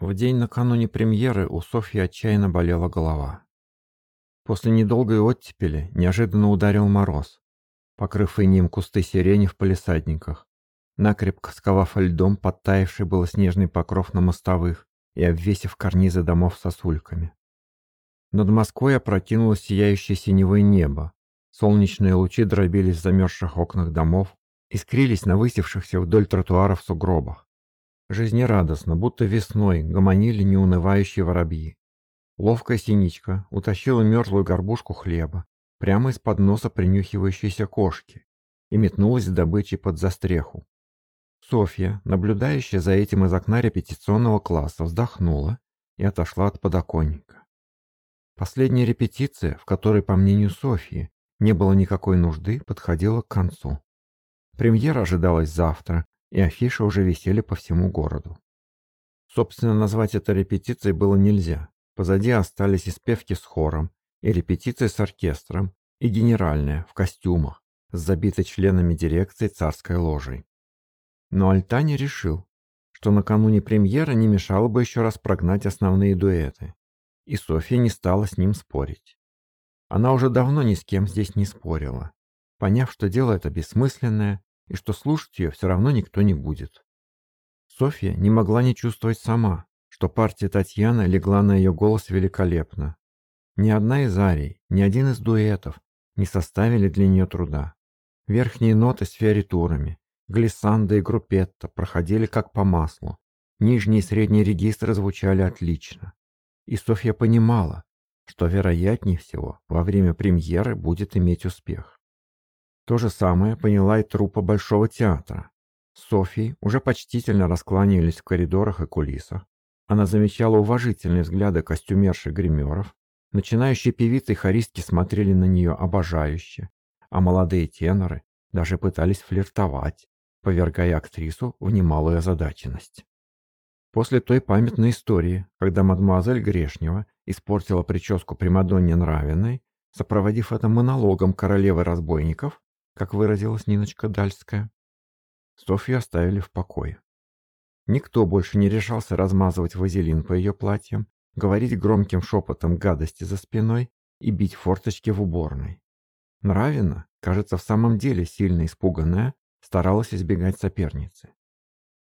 В день накануне премьеры у Софьи отчаянно болела голова. После недолгой оттепели неожиданно ударил мороз, покрыв инеем кусты сирени в палисадниках, накрепко сковав льдом подтаявший было снежный покров на мостовых и обвесив карнизы домов сосульками. Над Москвой опрокинулось сияющее синевое небо, солнечные лучи дробились в замерзших окнах домов, искрились на высевшихся вдоль тротуаров сугробах. Жизнерадостно, будто весной, гомонили неунывающие воробьи. Ловкая синичка утащила мерзлую горбушку хлеба прямо из-под носа принюхивающейся кошки и метнулась с добычей под застреху. Софья, наблюдающая за этим из окна репетиционного класса, вздохнула и отошла от подоконника. Последняя репетиция, в которой, по мнению Софьи, не было никакой нужды, подходила к концу. Премьера ожидалась завтра, и афиши уже висели по всему городу. Собственно, назвать это репетицией было нельзя. Позади остались и спевки с хором, и репетиция с оркестром, и генеральная, в костюмах, с забитой членами дирекции царской ложей. Но Альтани решил, что накануне премьеры не мешало бы еще раз прогнать основные дуэты, и Софья не стала с ним спорить. Она уже давно ни с кем здесь не спорила, поняв, что дело это бессмысленное, и что слушать ее все равно никто не будет. Софья не могла не чувствовать сама, что партия Татьяны легла на ее голос великолепно. Ни одна из арий, ни один из дуэтов не составили для нее труда. Верхние ноты с фиоритурами, глиссанда и группетта проходили как по маслу. Нижние и средние регистры звучали отлично. И Софья понимала, что вероятнее всего во время премьеры будет иметь успех. То же самое поняла и труппа Большого театра. Софии уже почтительно раскланивались в коридорах и кулисах. Она замечала уважительные взгляды костюмерши гримеров. Начинающие певицы и хористки смотрели на нее обожающе, а молодые теноры даже пытались флиртовать, повергая актрису в немалую озадаченность. После той памятной истории, когда мадемуазель Грешнева испортила прическу Примадонне Нравиной, сопроводив это монологом королевы разбойников, как выразилась Ниночка Дальская. Софью оставили в покое. Никто больше не решался размазывать вазелин по ее платьям, говорить громким шепотом гадости за спиной и бить форточки в уборной. Нравина, кажется, в самом деле сильно испуганная, старалась избегать соперницы.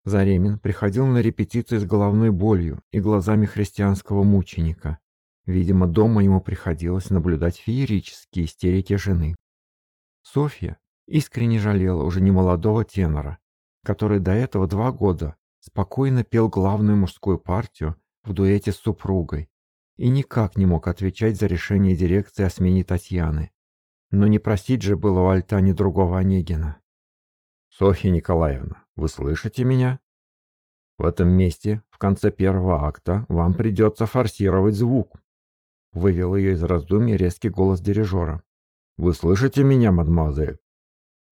Заремин приходил на репетицию с головной болью и глазами христианского мученика. Видимо, дома ему приходилось наблюдать феерические истерики жены. Софья искренне жалела уже немолодого тенора, который до этого два года спокойно пел главную мужскую партию в дуэте с супругой и никак не мог отвечать за решение дирекции о смене Татьяны. Но не просить же было у Альтани другого Онегина. «Софья Николаевна, вы слышите меня? В этом месте, в конце первого акта, вам придется форсировать звук», вывел ее из раздумий резкий голос дирижера. Вы слышите меня, мадемуазель?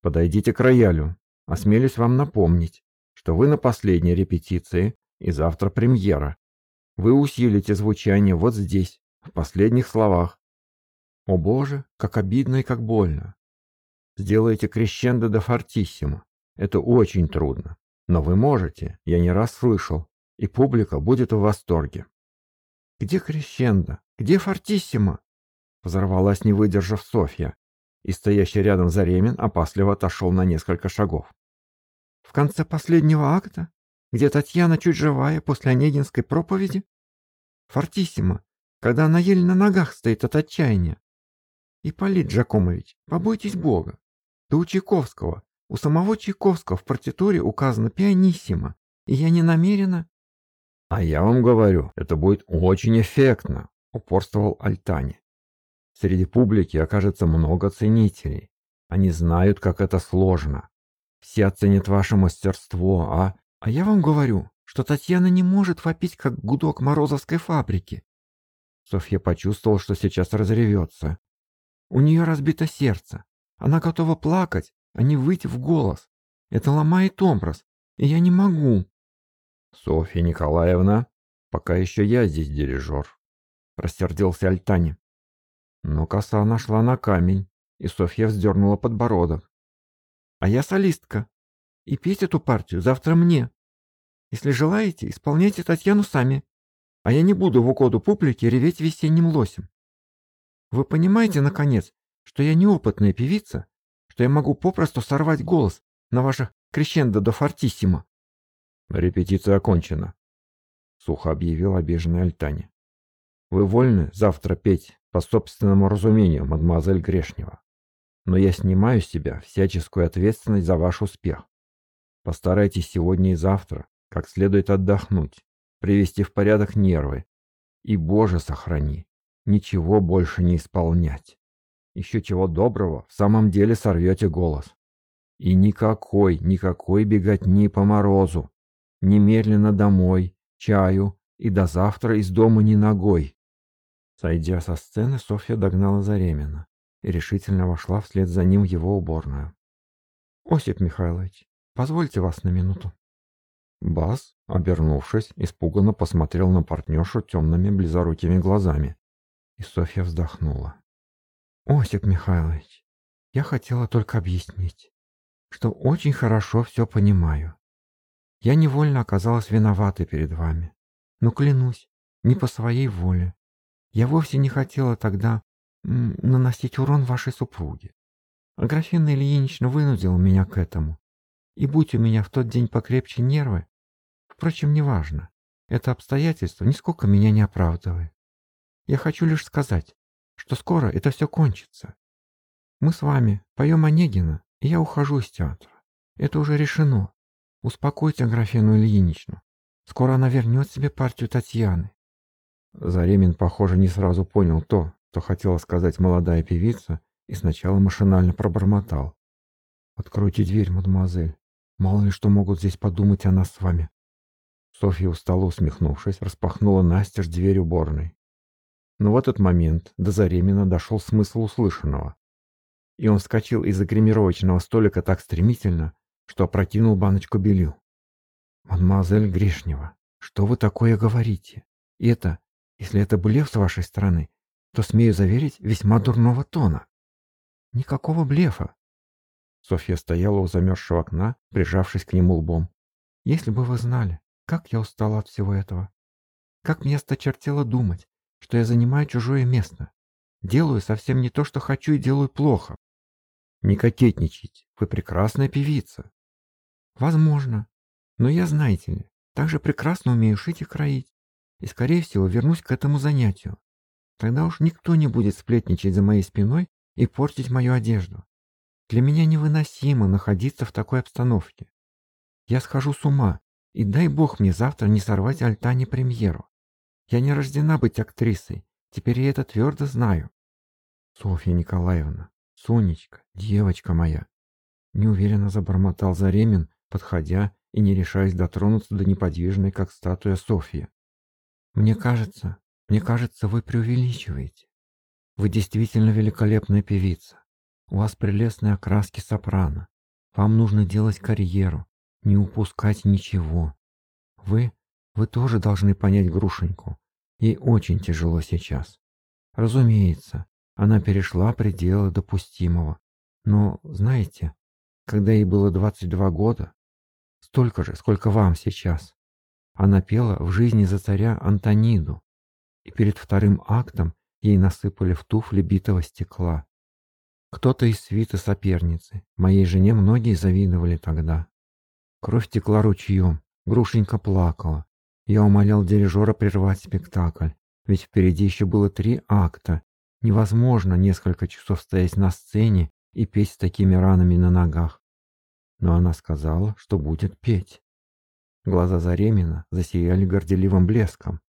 Подойдите к роялю. Осмелюсь вам напомнить, что вы на последней репетиции и завтра премьера. Вы усилите звучание вот здесь, в последних словах. О боже, как обидно и как больно. Сделайте крещендо до фортиссимо. Это очень трудно. Но вы можете, я не раз слышал, и публика будет в восторге. «Где крещендо? Где фортиссимо?» Взорвалась, не выдержав Софья, и стоящий рядом Заремин опасливо отошел на несколько шагов. В конце последнего акта, где Татьяна чуть живая после Онегинской проповеди? Фортиссимо, когда она еле на ногах стоит от отчаяния. Ипполит Джакомович, побойтесь Бога. Да у Чайковского, у самого Чайковского в партитуре указано пианиссимо, и я не намерена... А я вам говорю, это будет очень эффектно, упорствовал Альтани. Среди публики окажется много ценителей. Они знают, как это сложно. Все оценят ваше мастерство, а... А я вам говорю, что Татьяна не может вопить, как гудок морозовской фабрики. Софья почувствовала, что сейчас разревется. У нее разбито сердце. Она готова плакать, а не выйти в голос. Это ломает образ, и я не могу. Софья Николаевна, пока еще я здесь дирижер. Рассердился Альтани. Но коса нашла на камень, и Софья вздернула подбородок. «А я солистка, и петь эту партию завтра мне». Если желаете, исполняйте Татьяну сами, а я не буду в угоду публике реветь весенним лосем. Вы понимаете, наконец, что я неопытная певица, что я могу попросту сорвать голос на ваших крещендо до фортиссимо?» «Репетиция окончена», — сухо объявил обиженный Альтане. «Вы вольны завтра петь по собственному разумению, мадемуазель Грешнева. Но я снимаю с себя всяческую ответственность за ваш успех. Постарайтесь сегодня и завтра как следует отдохнуть, привести в порядок нервы. И, Боже, сохрани, ничего больше не исполнять. Еще чего доброго, в самом деле сорвете голос. И никакой, никакой беготни по морозу. Немедленно домой, чаю и до завтра из дома ни ногой. Сойдя со сцены, Софья догнала Заремина и решительно вошла вслед за ним в его уборную. «Осип Михайлович, позвольте вас на минуту». Бас, обернувшись, испуганно посмотрел на партнершу темными близорукими глазами. И Софья вздохнула. «Осип Михайлович, я хотела только объяснить, что очень хорошо все понимаю. Я невольно оказалась виноватой перед вами. Но клянусь, не по своей воле. Я вовсе не хотела тогда наносить урон вашей супруге. Аграфена Ильинична вынудила меня к этому. И будь у меня в тот день покрепче нервы, впрочем, неважно, это обстоятельство нисколько меня не оправдывает. Я хочу лишь сказать, что скоро это все кончится. Мы с вами поем Онегина, и я ухожу из театра. Это уже решено. Успокойте Аграфену Ильиничну. Скоро она вернет себе партию Татьяны. Заремин, похоже, не сразу понял то, что хотела сказать молодая певица, и сначала машинально пробормотал. «Откройте дверь, мадемуазель. Мало ли что могут здесь подумать о нас с вами». Софья устало усмехнувшись, распахнула настежь дверь уборной. Но в этот момент до Заремина дошел смысл услышанного. И он вскочил из-за гримировочного столика так стремительно, что опрокинул баночку белил. «Мадемуазель Грешнева, что вы такое говорите? Это, если это блеф с вашей стороны, то, смею заверить, весьма дурного тона». «Никакого блефа». Софья стояла у замерзшего окна, прижавшись к нему лбом. «Если бы вы знали, как я устала от всего этого. Как мне осточертело думать, что я занимаю чужое место. Делаю совсем не то, что хочу, и делаю плохо. Не кокетничайте, вы прекрасная певица. Возможно. Но я, знаете ли, также прекрасно умею шить и кроить. И, скорее всего, вернусь к этому занятию. Тогда уж никто не будет сплетничать за моей спиной и портить мою одежду. Для меня невыносимо находиться в такой обстановке. Я схожу с ума, и дай бог мне завтра не сорвать Альтане премьеру. Я не рождена быть актрисой. Теперь я это твердо знаю. Софья Николаевна, Сонечка, девочка моя. Неуверенно забормотал Заремин, подходя и не решаясь дотронуться до неподвижной, как статуя Софьи. Мне кажется, мне кажется, вы преувеличиваете. Вы действительно великолепная певица. У вас прелестные окраски сопрано. Вам нужно делать карьеру, не упускать ничего. Вы вы тоже должны понять Грушеньку. Ей очень тяжело сейчас. Разумеется, она перешла пределы допустимого. Но, знаете, когда ей было 22 года, столько же, сколько вам сейчас, она пела в жизни за царя Антониду, и перед вторым актом ей насыпали в туфли битого стекла. Кто-то из свиты соперницы, моей жене многие завидовали тогда. Кровь текла ручьем, Грушенька плакала, я умолял дирижера прервать спектакль, ведь впереди еще было три акта. Невозможно несколько часов стоять на сцене и петь с такими ранами на ногах. Но она сказала, что будет петь. Глаза Заремина засияли горделивым блеском.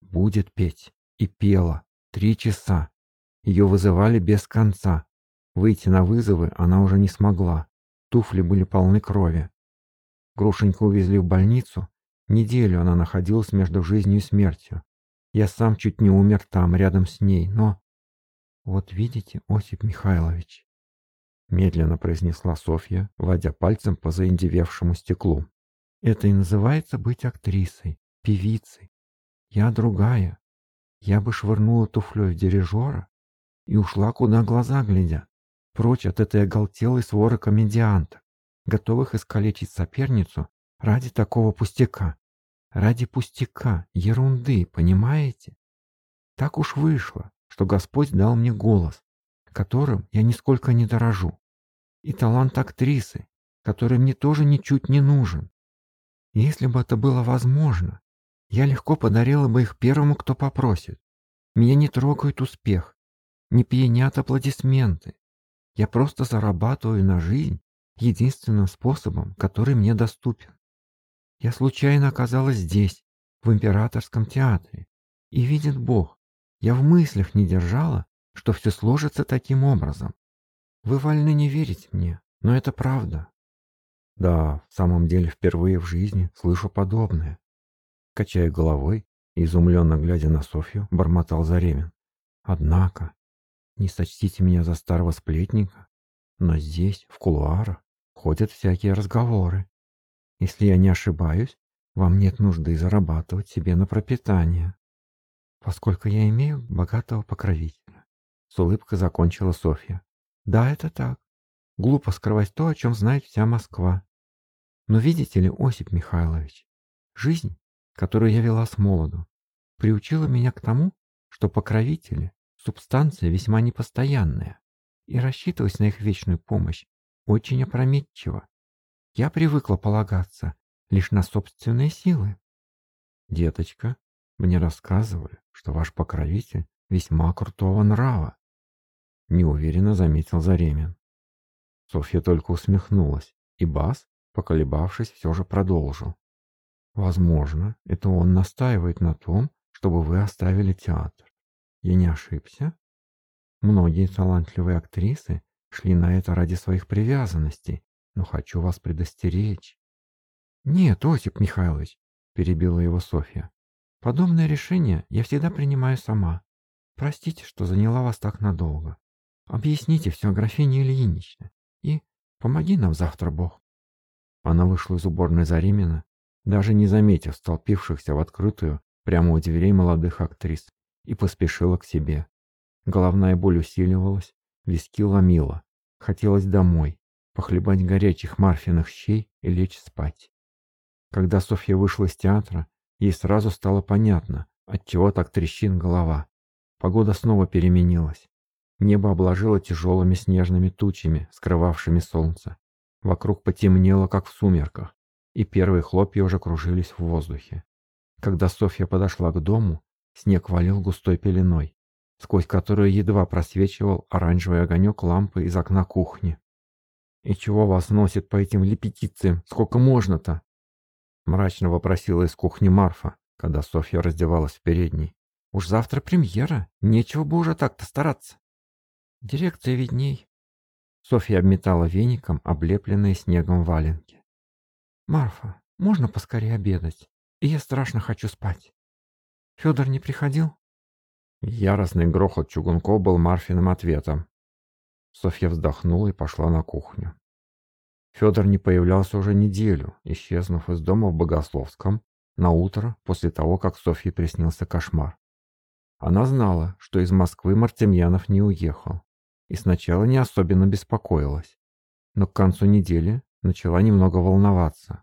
Будет петь. И пела. Три часа. Ее вызывали без конца. Выйти на вызовы она уже не смогла. Туфли были полны крови. Грушеньку увезли в больницу, Неделю она находилась между жизнью и смертью. Я сам чуть не умер там, рядом с ней, но... Вот видите, Осип Михайлович, медленно произнесла Софья, водя пальцем по заиндевевшему стеклу. Это и называется быть актрисой, певицей. Я другая. Я бы швырнула туфлей дирижера и ушла, куда глаза глядят, прочь от этой оголтелой своры комедианток, готовых искалечить соперницу Ради такого пустяка. Ради пустяка, ерунды, понимаете? Так уж вышло, что Господь дал мне голос, которым я нисколько не дорожу, и талант актрисы, который мне тоже ничуть не нужен. Если бы это было возможно, я легко подарила бы их первому, кто попросит. Меня не трогает успех, не пьянят аплодисменты. Я просто зарабатываю на жизнь единственным способом, который мне доступен. Я случайно оказалась здесь, в императорском театре, и видит Бог, я в мыслях не держала, что все сложится таким образом. Вы вольны не верить мне, но это правда. Да, в самом деле впервые в жизни слышу подобное. Качая головой изумленно глядя на Софью, бормотал Заремин. Однако, не сочтите меня за старого сплетника, но здесь, в кулуарах, ходят всякие разговоры. Если я не ошибаюсь, вам нет нужды зарабатывать себе на пропитание, поскольку я имею богатого покровителя. С улыбкой закончила Софья. Да, это так. Глупо скрывать то, о чем знает вся Москва. Но видите ли, Осип Михайлович, жизнь, которую я вела с молоду, приучила меня к тому, что покровители – субстанция весьма непостоянная, и рассчитывать на их вечную помощь очень опрометчиво. Я привыкла полагаться лишь на собственные силы. Деточка, мне рассказывали, что ваш покровитель весьма крутого нрава. Неуверенно заметил Заремин. Софья только усмехнулась, и Бас поколебавшись, все же продолжил. Возможно, это он настаивает на том, чтобы вы оставили театр. Я не ошибся? Многие талантливые актрисы шли на это ради своих привязанностей, но хочу вас предостеречь. Нет, Осип Михайлович, перебила его Софья. Подобное решение я всегда принимаю сама. Простите, что заняла вас так надолго. Объясните все графине Ильиничне и помоги нам завтра, Бог. Она вышла из уборной Заремина, даже не заметив столпившихся в открытую прямо у дверей молодых актрис, и поспешила к себе. Головная боль усиливалась, виски ломила. Хотелось домой, похлебать горячих марфиных щей и лечь спать. Когда Софья вышла из театра, ей сразу стало понятно, отчего так трещит голова. Погода снова переменилась. Небо обложило тяжелыми снежными тучами, скрывавшими солнце. Вокруг потемнело, как в сумерках, и первые хлопья уже кружились в воздухе. Когда Софья подошла к дому, снег валил густой пеленой, сквозь которую едва просвечивал оранжевый огонек лампы из окна кухни. «И чего вас носит по этим лепетициям? Сколько можно-то?» Мрачно вопросила из кухни Марфа, когда Софья раздевалась в передней. «Уж завтра премьера, нечего бы уже так-то стараться». «Дирекция видней», Софья обметала веником облепленные снегом валенки. «Марфа, можно поскорее обедать? Я страшно хочу спать. Федор не приходил?» Яростный грохот чугунков был Марфиным ответом. Софья вздохнула и пошла на кухню. Федор не появлялся уже неделю, исчезнув из дома в Богословском на утро после того, как Софье приснился кошмар. Она знала, что из Москвы Мартемьянов не уехал и сначала не особенно беспокоилась. Но к концу недели начала немного волноваться.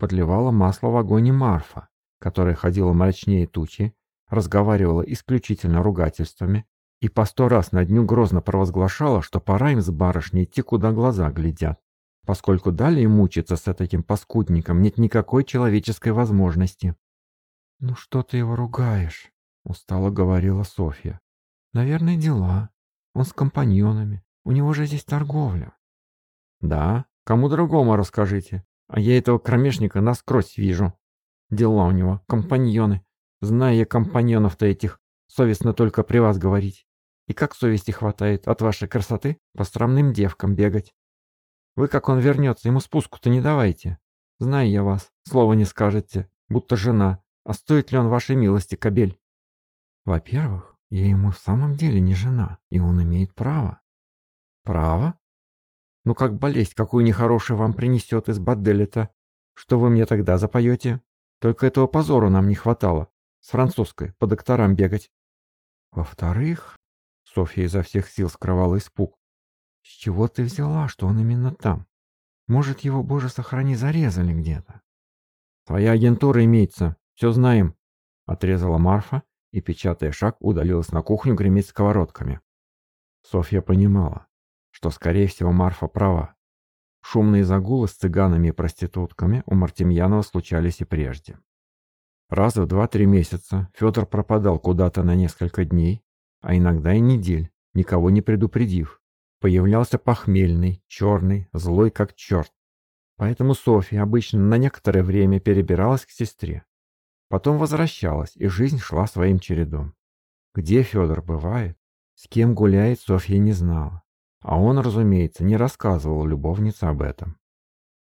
Подливала масло в огонь Марфа, которая ходила мрачнее тучи, разговаривала исключительно ругательствами и по сто раз на дню грозно провозглашала, что пора им с барышней идти, куда глаза глядят, поскольку далее мучиться с этим паскудником нет никакой человеческой возможности. «Ну что ты его ругаешь?» — устало говорила Софья. «Наверное, дела. Он с компаньонами. У него же здесь торговля. Да, кому другому расскажите. А я этого кромешника насквозь вижу. Дела у него, компаньоны. Знаю я компаньонов-то этих, совестно только при вас говорить. И как совести хватает от вашей красоты по странным девкам бегать. Вы, как он вернется, ему спуску-то не давайте. Знаю я вас, слова не скажете, будто жена. А стоит ли он вашей милости, кобель? Во-первых, я ему в самом деле не жена, и он имеет право. Право? Ну как болезнь, какую нехорошую вам принесет из борделя-то? Что вы мне тогда запоете? Только этого позору нам не хватало. С французской по докторам бегать. Во-вторых, Софья изо всех сил скрывала испуг. С чего ты взяла, что он именно там? Может, его, боже, сохрани, зарезали где-то? Своя агентура имеется, все знаем, отрезала Марфа и, печатая шаг, удалилась на кухню греметь сковородками. Софья понимала, что, скорее всего, Марфа права. Шумные загулы с цыганами и проститутками у Мартемьянова случались и прежде. Раз в два-три месяца Федор пропадал куда-то на несколько дней, а иногда и недель, никого не предупредив. Появлялся похмельный, черный, злой как черт. Поэтому Софья обычно на некоторое время перебиралась к сестре. Потом возвращалась, и жизнь шла своим чередом. Где Федор бывает, с кем гуляет, Софья не знала. А он, разумеется, не рассказывал любовнице об этом.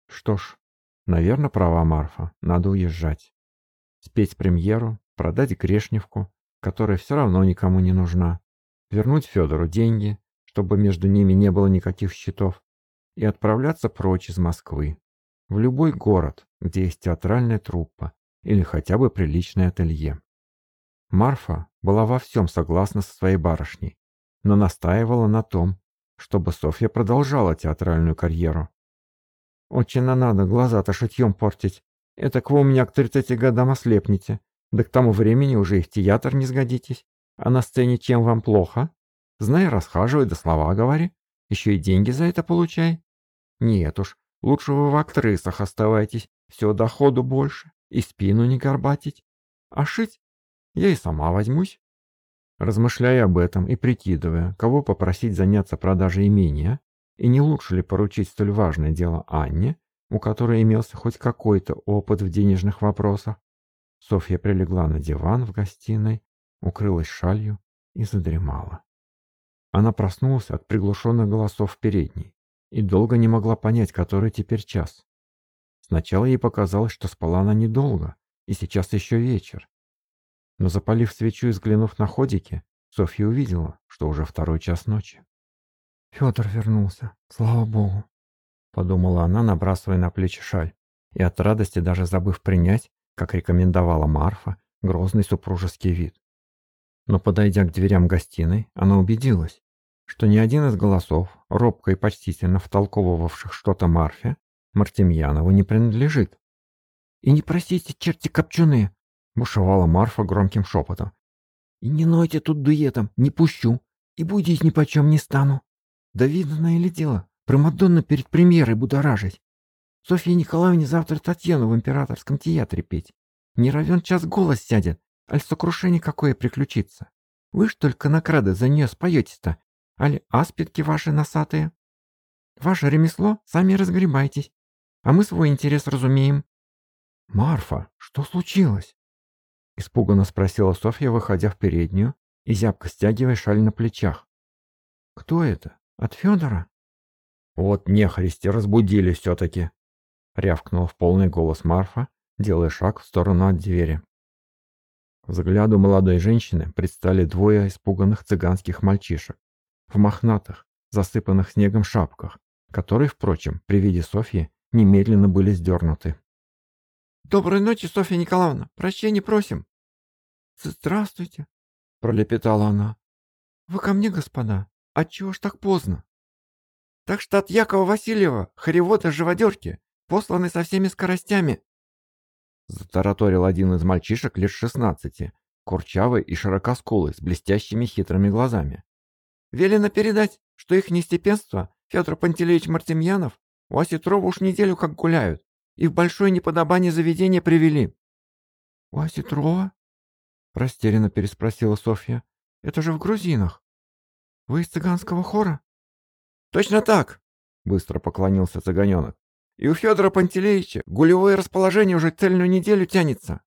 Что ж, наверное, права Марфа, надо уезжать. Спеть премьеру, продать Грешневку, которая все равно никому не нужна, вернуть Федору деньги, чтобы между ними не было никаких счетов, и отправляться прочь из Москвы, в любой город, где есть театральная труппа или хотя бы приличное ателье. Марфа была во всем согласна со своей барышней, но настаивала на том, чтобы Софья продолжала театральную карьеру. «Очень надо глаза-то шитьем портить. Это к вы у меня к 30 годам ослепнете. Да к тому времени уже и в театр не сгодитесь. А на сцене чем вам плохо? Знай, расхаживай, да слова говори. Еще и деньги за это получай. Нет уж, лучше вы в актрисах оставайтесь, все доходу больше, и спину не горбатить. А шить я и сама возьмусь. Размышляя об этом и прикидывая, кого попросить заняться продажей имения, и не лучше ли поручить столь важное дело Анне, у которой имелся хоть какой-то опыт в денежных вопросах, Софья прилегла на диван в гостиной, укрылась шалью и задремала. Она проснулась от приглушенных голосов в передней и долго не могла понять, который теперь час. Сначала ей показалось, что спала она недолго, и сейчас еще вечер. Но запалив свечу и взглянув на ходики, Софья увидела, что уже второй час ночи. «Федор вернулся, слава богу», — подумала она, набрасывая на плечи шаль, и от радости даже забыв принять, как рекомендовала Марфа, грозный супружеский вид. Но подойдя к дверям гостиной, она убедилась, что ни один из голосов, робко и почтительно втолковывавших что-то Марфе, Мартемьянову не принадлежит. «И не просите, черти копченые!» — бушевала Марфа громким шепотом. «И не нойте тут дуетом, не пущу, и будить ни почем не стану. Да видно ли дело, Примадонна перед премьерой будоражить. Софье Николаевне завтра Татьяну в императорском театре петь. Не равен час голос сядет, аль сокрушение какое приключится. Вы ж только на крады за нее споетесь-то, Али аспидки ваши носатые? Ваше ремесло, сами разгребайтесь, а мы свой интерес разумеем. Марфа, что случилось? Испуганно спросила Софья, выходя в переднюю и зябко стягивая шаль на плечах. Кто это? От Федора? Вот нехристи разбудили все-таки, рявкнула в полный голос Марфа, делая шаг в сторону от двери. Взгляду молодой женщины предстали двое испуганных цыганских мальчишек в мохнатых, засыпанных снегом шапках, которые, впрочем, при виде Софьи немедленно были сдернуты. «Доброй ночи, Софья Николаевна! Прощения просим!» «Здравствуйте!» — пролепетала она. «Вы ко мне, господа? Отчего ж так поздно?» «Так что от Якова Васильева, хоревода-живодерки, посланы со всеми скоростями!» Затараторил один из мальчишек лет шестнадцати, курчавый и широкоскулый, с блестящими хитрыми глазами. Велено передать, что их нестепенство, Федор Пантелеич Мартемьянов, у Осетрова уж неделю как гуляют, и в большое неподобание заведения привели». «У Осетрова?» — растерянно переспросила Софья. «Это же в грузинах. Вы из цыганского хора?» «Точно так!» — быстро поклонился цыганенок. «И у Федора Пантелеича гулевое расположение уже цельную неделю тянется.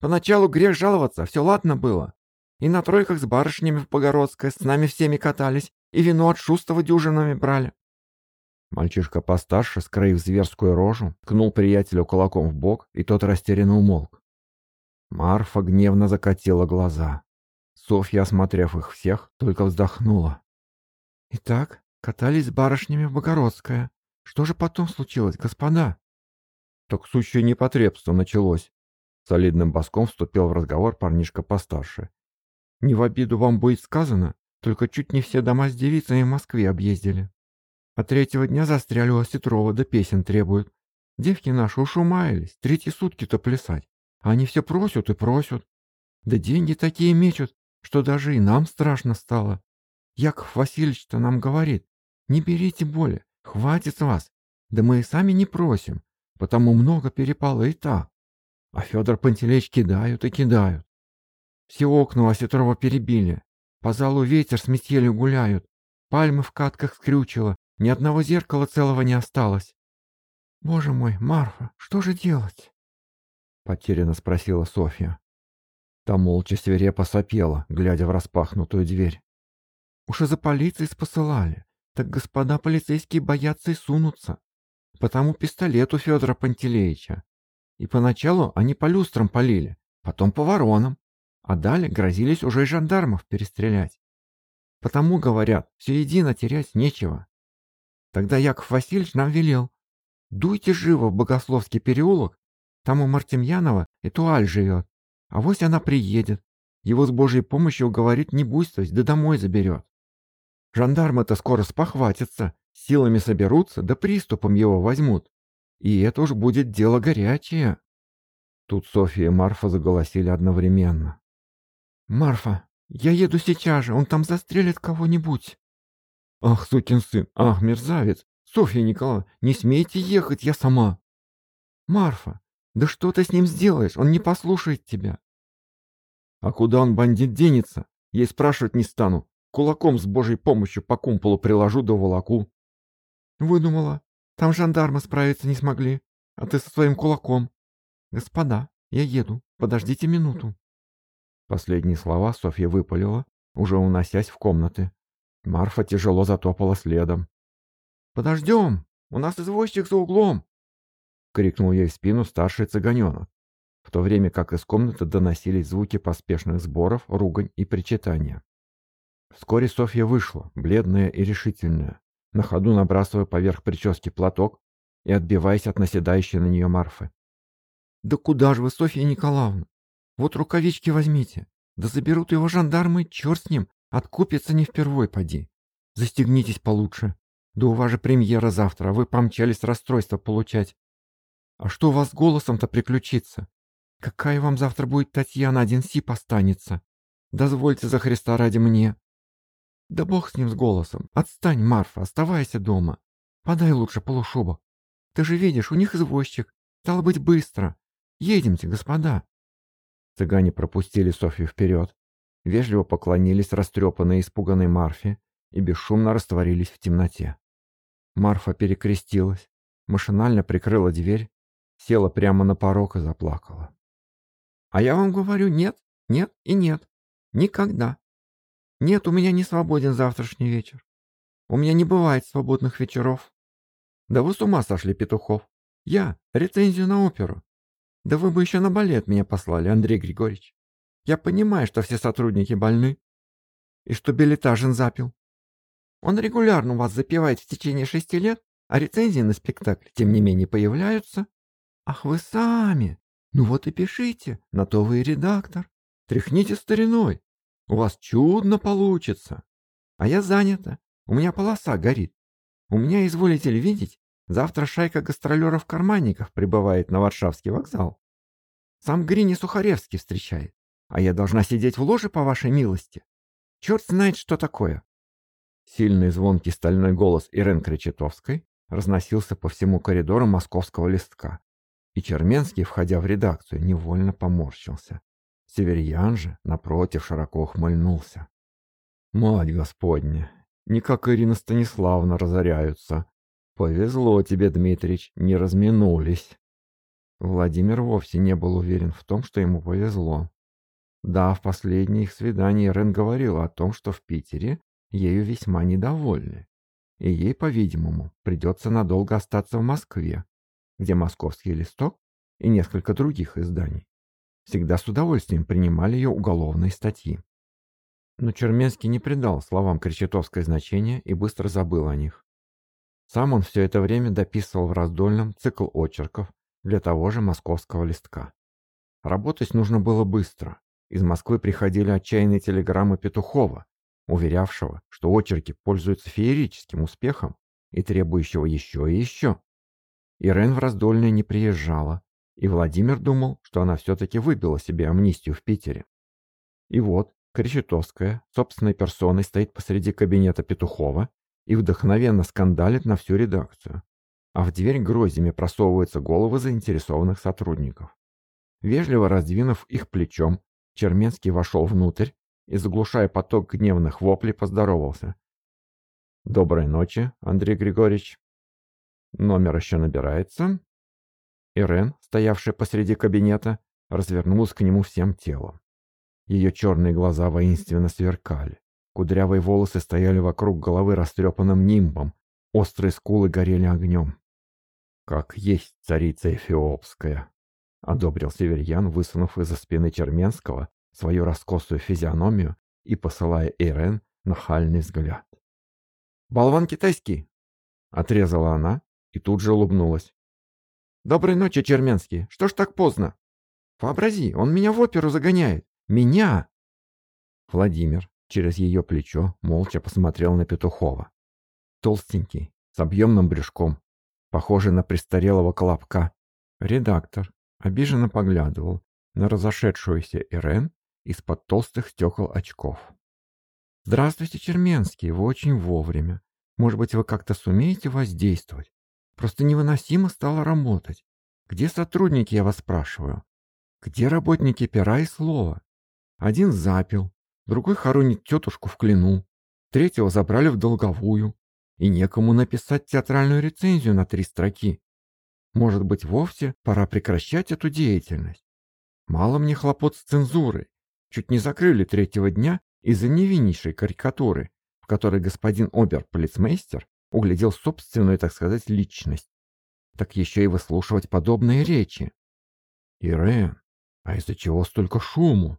Поначалу грех жаловаться, все ладно было. И на тройках с барышнями в Богородской с нами всеми катались, и вино от Шустова дюжинами брали. Мальчишка постарше, скроив зверскую рожу, ткнул приятелю кулаком в бок, и тот растерянно умолк. Марфа гневно закатила глаза. Софья, осмотрев их всех, только вздохнула. «Итак, катались с барышнями в Богородское. Что же потом случилось, господа?» «Так сущее непотребство началось», — солидным боском вступил в разговор парнишка постарше. Не в обиду вам будет сказано, только чуть не все дома с девицами в Москве объездили. А третьего дня застряли у Осетрова, да песен требуют. Девки наши ушумаялись, третьи сутки-то плясать. А они все просят и просят. Да деньги такие мечут, что даже и нам страшно стало. Яков Васильевич-то нам говорит, не берите более, хватит вас. Да мы и сами не просим, потому много перепало и так. А Федор Пантелеич кидают и кидают. Все окна у Осетрова перебили. По залу ветер с метелью гуляют. Пальмы в катках скрючило. Ни одного зеркала целого не осталось. «Боже мой, Марфа, что же делать?» Потерянно спросила Софья. Та молча свирепо сопела, глядя в распахнутую дверь. «Уж и за полицией спосылали. Так господа полицейские боятся и сунутся. Потому пистолет у Федора Пантелеича. И поначалу они по люстрам полили, потом по воронам, а далее грозились уже и жандармов перестрелять. Потому, говорят, все едино терять нечего. Тогда Яков Васильевич нам велел. Дуйте живо в Богословский переулок, там у Мартемьянова Этуаль живет. А вось она приедет. Его с Божьей помощью уговорит не буйствовать, да домой заберет. Жандармы-то скоро спохватятся, силами соберутся, да приступом его возьмут. И это уж будет дело горячее. Тут Софья и Марфа заголосили одновременно. «Марфа, я еду сейчас же, он там застрелит кого-нибудь». «Ах, сукин сын, ах, мерзавец! Софья Николаевна, не смейте ехать, я сама!» «Марфа, да что ты с ним сделаешь? Он не послушает тебя!» «А куда он, бандит, денется? И спрашивать не стану. Кулаком с божьей помощью по кумполу приложу до волоку». «Выдумала. Там жандармы справиться не смогли, а ты со своим кулаком. Господа, я еду, подождите минуту». Последние слова Софья выпалила, уже уносясь в комнаты. Марфа тяжело затопала следом. «Подождем! У нас извозчик за углом!» — крикнул ей в спину старший цыганенок, в то время как из комнаты доносились звуки поспешных сборов, ругань и причитания. Вскоре Софья вышла, бледная и решительная, на ходу набрасывая поверх прически платок и отбиваясь от наседающей на нее Марфы. «Да куда же вы, Софья Николаевна? Вот рукавички возьмите. Да заберут его жандармы, черт с ним, откупится не впервой поди. Застегнитесь получше. Да у вас же премьера завтра, вы помчались расстройство получать. А что у вас голосом-то приключится? Какая вам завтра будет Татьяна, один сип останется? Дозвольте за Христа ради мне. Да бог с ним с голосом. Отстань, Марфа, оставайся дома. Подай лучше полушубок. Ты же видишь, у них извозчик. Стало быть, быстро. Едемте, господа. Цыгане пропустили Софью вперед, вежливо поклонились растрепанной и испуганной Марфе и бесшумно растворились в темноте. Марфа перекрестилась, машинально прикрыла дверь, села прямо на порог и заплакала. «А я вам говорю, нет, нет и нет. Никогда. Нет, у меня не свободен завтрашний вечер. У меня не бывает свободных вечеров. Да вы с ума сошли, Петухов. Я рецензию на оперу. Да вы бы еще на балет меня послали, Андрей Григорьевич. Я понимаю, что все сотрудники больны. И что билетажен запил. Он регулярно вас запивает в течение шести лет, а рецензии на спектакль, тем не менее, появляются. Ах, вы сами! Ну вот и пишите, на то вы и редактор. Тряхните стариной. У вас чудно получится. А я занята. У меня полоса горит. У меня, изволите ли видеть, завтра шайка гастролеров-карманников прибывает на Варшавский вокзал. Сам Грини Сухаревский встречает. А я должна сидеть в ложе по вашей милости. Черт знает, что такое. Сильный звонкий стальной голос Ирен Кречетовской разносился по всему коридору московского листка. И Черменский, входя в редакцию, невольно поморщился. Северьян же, напротив, широко ухмыльнулся. «Мать Господня! Не как Ирина Станиславна разоряются. Повезло тебе, Дмитрич, не разминулись». Владимир вовсе не был уверен в том, что ему повезло. Да, в последние их свидания Рен говорила о том, что в Питере ею весьма недовольны, и ей, по-видимому, придется надолго остаться в Москве, где «Московский листок» и несколько других изданий всегда с удовольствием принимали ее уголовные статьи. Но Черменский не придал словам Кречетовское значение и быстро забыл о них. Сам он все это время дописывал в раздольном цикл очерков для того же московского листка. Работать нужно было быстро. Из Москвы приходили отчаянные телеграммы Петухова, уверявшего, что очерки пользуются феерическим успехом и требующего еще и еще. Ирен в раздольное не приезжала, и Владимир думал, что она все-таки выбила себе амнистию в Питере. И вот Кречетовская собственной персоной стоит посреди кабинета Петухова и вдохновенно скандалит на всю редакцию. А в дверь грозями просовываются головы заинтересованных сотрудников. Вежливо раздвинув их плечом, Черменский вошел внутрь и, заглушая поток гневных воплей, поздоровался. «Доброй ночи, Андрей Григорьевич. Номер еще набирается?» Ирен, стоявшая посреди кабинета, развернулась к нему всем телом. Ее черные глаза воинственно сверкали. Кудрявые волосы стояли вокруг головы растрепанным нимбом, острые скулы горели огнем. «Как есть царица Эфиопская!» — одобрил Северьян, высунув из-за спины Черменского свою раскосую физиономию и посылая Ирен нахальный взгляд. «Болван китайский!» — отрезала она и тут же улыбнулась. «Доброй ночи, Черменский! Что ж так поздно? Вообрази, он меня в оперу загоняет! Меня!» Владимир через ее плечо молча посмотрел на Петухова. Толстенький, с объемным брюшком, похожий на престарелого колобка. Редактор обиженно поглядывал на разошедшуюся Ирен из-под толстых стекол очков. «Здравствуйте, Черменский, вы очень вовремя. Может быть, вы как-то сумеете воздействовать? Просто невыносимо стало работать. Где сотрудники, я вас спрашиваю? Где работники пера и слова? Один запил, другой хоронит тетушку в клену, третьего забрали в долговую, и некому написать театральную рецензию на три строки. Может быть, вовсе пора прекращать эту деятельность. Мало мне хлопот с цензурой. Чуть не закрыли третьего дня из-за невиннейшей карикатуры, в которой господин обер-полицмейстер углядел собственную, так сказать, личность. Так еще и выслушивать подобные речи. Ирен, а из-за чего столько шуму?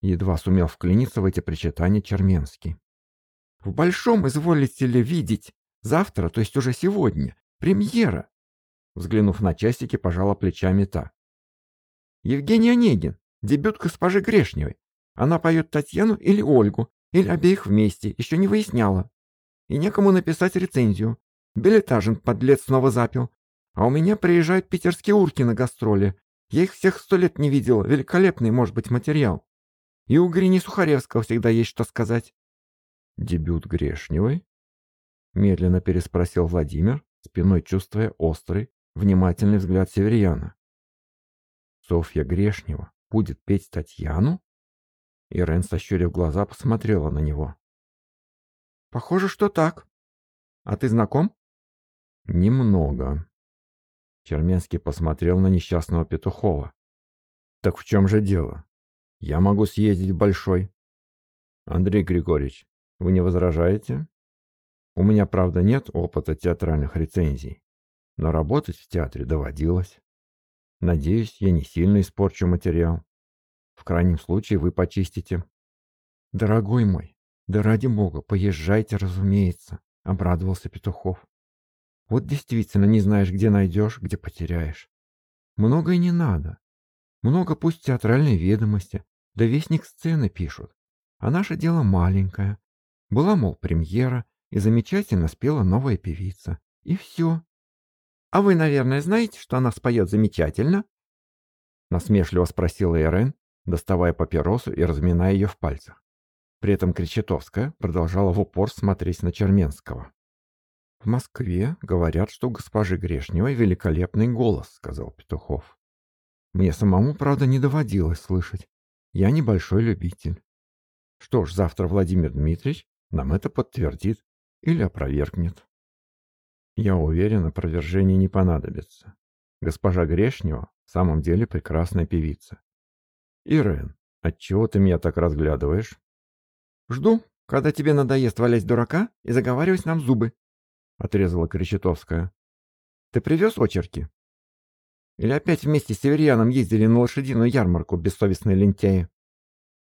Едва сумел вклиниться в эти причитания Черменский. В Большом изволите ли видеть? Завтра, то есть уже сегодня, премьера. Взглянув на часики, пожала плечами та. Евгений Онегин, дебют госпожи Грешневой. Она поет Татьяну или Ольгу, или обеих вместе, еще не выясняла. И некому написать рецензию. Билетажен подлец снова запил. А у меня приезжают питерские урки на гастроли. Я их всех сто лет не видела. Великолепный, может быть, материал. И у Грини Сухаревского всегда есть что сказать. «Дебют Грешневой?» Медленно переспросил Владимир, спиной чувствуя острый, внимательный взгляд Северьяна. «Софья Грешнева будет петь Татьяну?» Ирен, сощурив глаза, посмотрела на него. «Похоже, что так. А ты знаком?» «Немного». Черменский посмотрел на несчастного Петухова. «Так в чем же дело? Я могу съездить в Большой». «Андрей Григорьевич, вы не возражаете? У меня, правда, нет опыта театральных рецензий, но работать в театре доводилось. Надеюсь, я не сильно испорчу материал. В крайнем случае вы почистите. Дорогой мой, да ради бога, поезжайте, разумеется, обрадовался Петухов. Вот действительно не знаешь, где найдешь, где потеряешь. Много и не надо. Много пусть театральной ведомости, да вестник сцены пишут. А наше дело маленькое. Была, мол, премьера, и замечательно спела новая певица. И все. А вы, наверное, знаете, что она споет замечательно? Насмешливо спросила Ирен, доставая папиросу и разминая ее в пальцах. При этом Кречетовская продолжала в упор смотреть на Черменского. «В Москве говорят, что у госпожи Грешневой великолепный голос», — сказал Петухов. «Мне самому, правда, не доводилось слышать. Я небольшой любитель. Что ж, завтра Владимир Дмитриевич нам это подтвердит или опровергнет. Я уверен, опровержение не понадобится. Госпожа Грешнева в самом деле прекрасная певица. Ирен, отчего ты меня так разглядываешь? Жду, когда тебе надоест валять дурака и заговаривать нам зубы, отрезала Кречетовская. Ты привез очерки? Или опять вместе с Северьяном ездили на лошадиную ярмарку, бессовестные лентяи?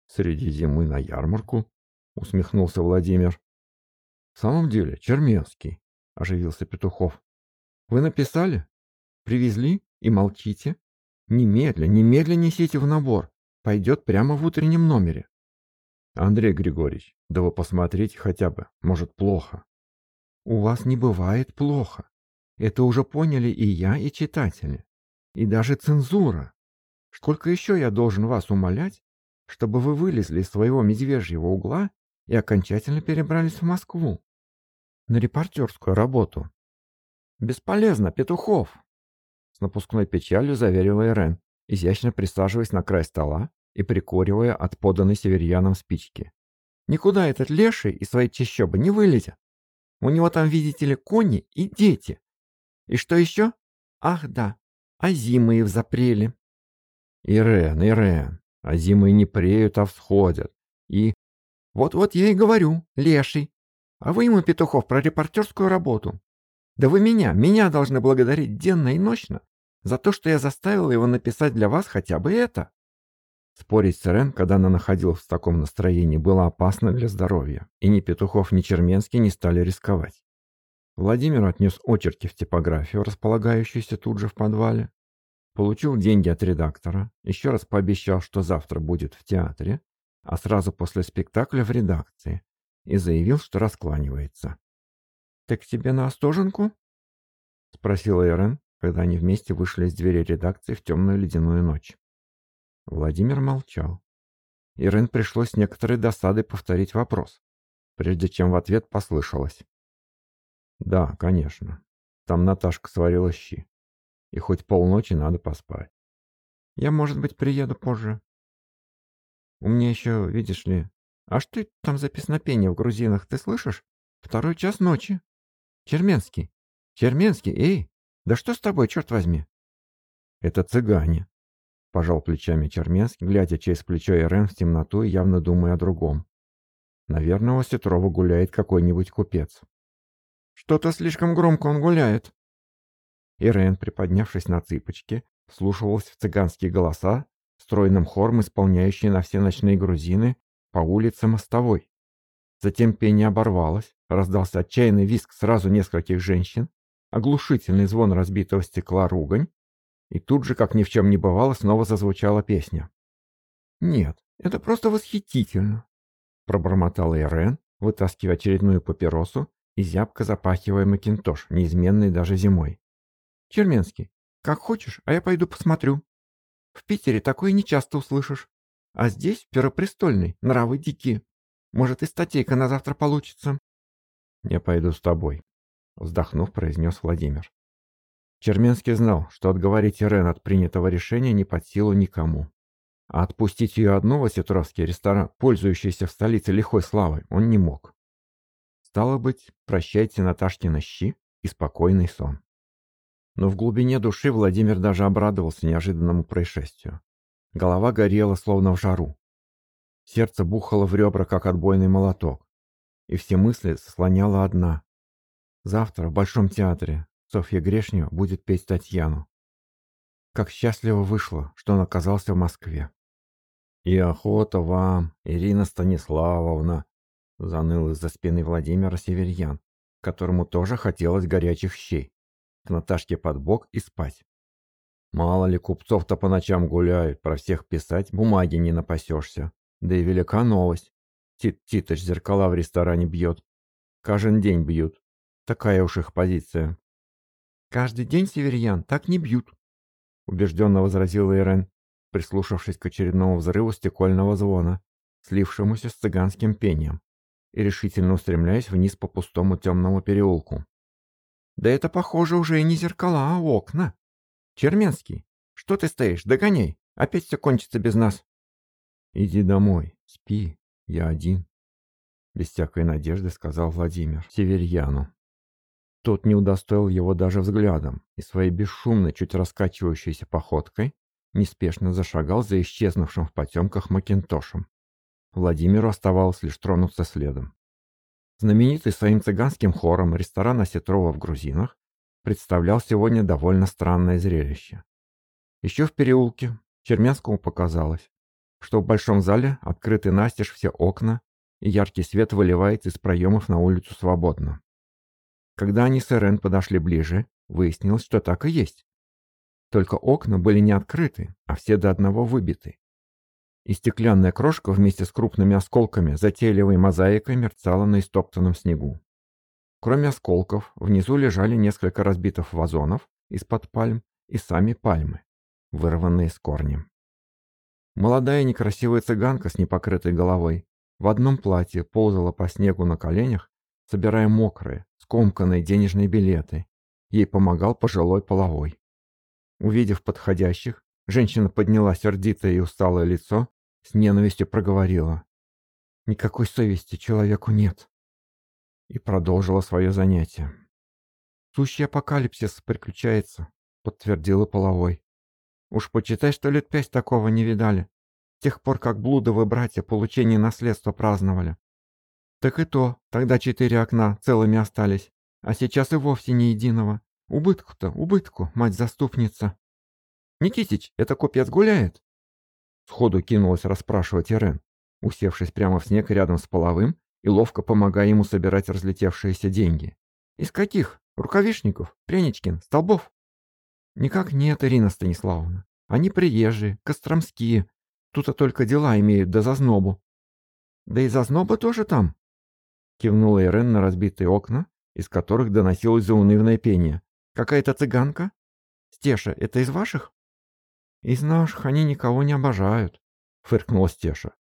Среди зимы на ярмарку? усмехнулся Владимир. В самом деле, Черменский, оживился Петухов. Вы написали? Привезли и молчите? Немедля, немедля несите в набор. Пойдет прямо в утреннем номере. Андрей Григорьевич, да вы посмотрите хотя бы, может, плохо. У вас не бывает плохо. Это уже поняли и я, и читатели, и даже цензура. Сколько еще я должен вас умолять, чтобы вы вылезли из своего медвежьего угла и окончательно перебрались в Москву? На репортерскую работу. Бесполезно, Петухов! С напускной печалью заверила Ирен, изящно присаживаясь на край стола и прикуривая от поданной северьяном спички. Никуда этот леший из своей чащобы не вылезет. У него там, видите ли, кони и дети. И что еще? Ах, да, азимы в запреле. Ирен, Ирен, азимы не преют, а всходят. И... Вот-вот я и говорю, леший. А вы ему, Петухов, про репортерскую работу. Да вы меня, меня должны благодарить денно и ночно за то, что я заставил его написать для вас хотя бы это. Спорить с Ирен, когда она находилась в таком настроении, было опасно для здоровья, и ни Петухов, ни Черменский не стали рисковать. Владимир отнес очерки в типографию, располагающуюся тут же в подвале, получил деньги от редактора, еще раз пообещал, что завтра будет в театре, а сразу после спектакля в редакции, и заявил, что раскланивается. «Так тебе на Остоженку?» — спросила Ирен, когда они вместе вышли из двери редакции в темную ледяную ночь. Владимир молчал. Ирен пришлось с некоторой досадой повторить вопрос, прежде чем в ответ послышалось. «Да, конечно. Там Наташка сварила щи. И хоть полночи надо поспать. Я, может быть, приеду позже. У меня еще, видишь ли... А что там за песнопение в грузинах, ты слышишь? Второй час ночи. Черменский. Черменский, эй! Да что с тобой, черт возьми? Это цыгане. Пожал плечами Черменский, глядя через плечо Ирен в темноту и явно думая о другом. Наверное, у Осетрова гуляет какой-нибудь купец. Что-то слишком громко он гуляет. Ирен, приподнявшись на цыпочки, слушалась в цыганские голоса, стройным хором исполняющие на все ночные грузины по улице Мостовой. Затем пение оборвалось, раздался отчаянный визг сразу нескольких женщин, оглушительный звон разбитого стекла ругань, и тут же, как ни в чем не бывало, снова зазвучала песня. «Нет, это просто восхитительно!» Пробормотала Ирен, вытаскивая очередную папиросу и зябко запахивая макинтош, неизменный даже зимой. «Черменский, как хочешь, а я пойду посмотрю. В Питере такое нечасто услышишь. А здесь, в Первопрестольной, нравы дикие. Может, и статейка на завтра получится». «Я пойду с тобой», — вздохнув, произнес Владимир. Черменский знал, что отговорить Ирен от принятого решения не под силу никому. А отпустить ее одну в осетровский ресторан, пользующийся в столице лихой славой, он не мог. Стало быть, прощайте Наташкина щи и спокойный сон. Но в глубине души Владимир даже обрадовался неожиданному происшествию. Голова горела, словно в жару. Сердце бухало в ребра, как отбойный молоток. И все мысли сослоняла одна. Завтра в Большом театре Софья Грешнева будет петь Татьяну. Как счастливо вышло, что он оказался в Москве. «И охота вам, Ирина Станиславовна!» Заныл из-за спины Владимира Северьян, которому тоже хотелось горячих щей. К Наташке под бок и спать. Мало ли купцов-то по ночам гуляют, про всех писать бумаги не напасешься. Да и велика новость. Тит-Титыч зеркала в ресторане бьет. Каждый день бьют. Такая уж их позиция. «Каждый день северьян так не бьют», — убежденно возразила Ирен, прислушавшись к очередному взрыву стекольного звона, слившемуся с цыганским пением, и решительно устремляясь вниз по пустому темному переулку. «Да это, похоже, уже и не зеркала, а окна. Черменский, что ты стоишь? Догоняй, опять все кончится без нас». «Иди домой, спи, я один», — без всякой надежды сказал Владимир Северьяну. Тот не удостоил его даже взглядом и своей бесшумной, чуть раскачивающейся походкой неспешно зашагал за исчезнувшим в потемках Макинтошем. Владимиру оставалось лишь тронуться следом. Знаменитый своим цыганским хором ресторан Осетрова в Грузинах представлял сегодня довольно странное зрелище. Еще в переулке Черменскому показалось, что в большом зале открыты настежь все окна, и яркий свет выливается из проемов на улицу свободно. Когда они с Эрен подошли ближе, выяснилось, что так и есть. Только окна были не открыты, а все до одного выбиты. И стеклянная крошка вместе с крупными осколками затейливой мозаикой мерцала на истоптанном снегу. Кроме осколков, внизу лежали несколько разбитых вазонов из-под пальм и сами пальмы, вырванные с корнем. Молодая некрасивая цыганка с непокрытой головой в одном платье ползала по снегу на коленях, собирая мокрые, скомканные денежные билеты. Ей помогал пожилой половой. Увидев подходящих, женщина подняла сердитое и усталое лицо, с ненавистью проговорила. «Никакой совести человеку нет». И продолжила свое занятие. «Сущий апокалипсис приключается», — подтвердила половой. «Уж почитай, что лет пять такого не видали, с тех пор, как блудовы братья получение наследства праздновали. Так и то, тогда четыре окна целыми остались, а сейчас и вовсе ни единого. Убытку-то, убытку, мать-заступница. «Никитич, это купец гуляет?» Сходу кинулась расспрашивать Ирен, усевшись прямо в снег рядом с половым и ловко помогая ему собирать разлетевшиеся деньги. «Из каких? Рукавишников? Пряничкин? Столбов?» «Никак нет, Ирина Станиславовна. Они приезжие, костромские. Тут-то только дела имеют да зазнобу». «Да и зазноба тоже там?» Кивнула Ирен на разбитые окна, из которых доносилось заунывное пение. «Какая-то цыганка? Стеша, это из ваших?» «Из наших они никого не обожают», — фыркнула Стеша.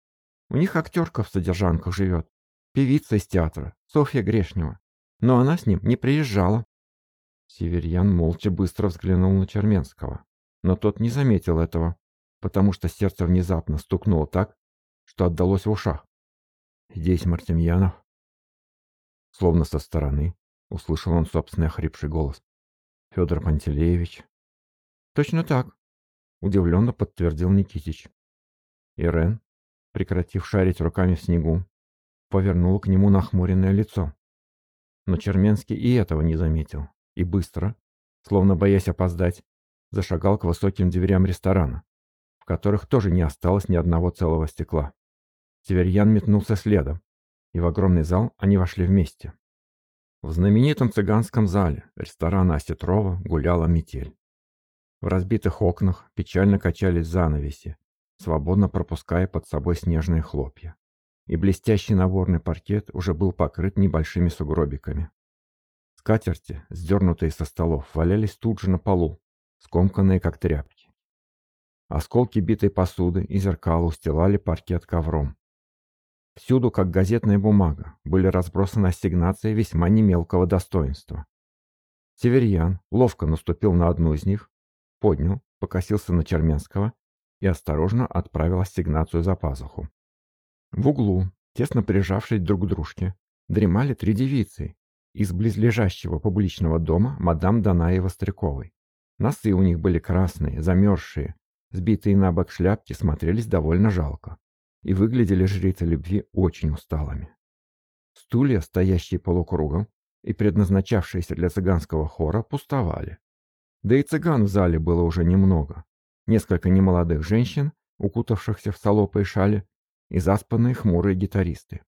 «У них актерка в содержанках живет, певица из театра, Софья Грешнева. Но она с ним не приезжала». Северьян молча быстро взглянул на Черменского, но тот не заметил этого, потому что сердце внезапно стукнуло так, что отдалось в ушах. «Здесь Мартемьянов». Словно со стороны услышал он собственный охрипший голос. «Федор Пантелеевич». «Точно так», Удивленно подтвердил Никитич. Ирен, прекратив шарить руками в снегу, повернула к нему нахмуренное лицо. Но Черменский и этого не заметил, и быстро, словно боясь опоздать, зашагал к высоким дверям ресторана, в которых тоже не осталось ни одного целого стекла. Северьян метнулся следом, и в огромный зал они вошли вместе. В знаменитом цыганском зале ресторана Осетрова гуляла метель. В разбитых окнах печально качались занавеси, свободно пропуская под собой снежные хлопья. И блестящий наборный паркет уже был покрыт небольшими сугробиками. Скатерти, сдернутые со столов, валялись тут же на полу, скомканные как тряпки. Осколки битой посуды и зеркала устилали паркет ковром. Всюду, как газетная бумага, были разбросаны ассигнации весьма немелкого достоинства. Северьян ловко наступил на одну из них поднял, покосился на Черменского и осторожно отправил ассигнацию за пазуху. В углу, тесно прижавшись друг к дружке, дремали три девицы из близлежащего публичного дома мадам Данаева-Стряковой. Носы у них были красные, замерзшие, сбитые на бок шляпки смотрелись довольно жалко и выглядели жрицы любви очень усталыми. Стулья, стоящие полукругом и предназначавшиеся для цыганского хора, пустовали. Да и цыган в зале было уже немного. Несколько немолодых женщин, укутавшихся в солопы и шали, и заспанные хмурые гитаристы.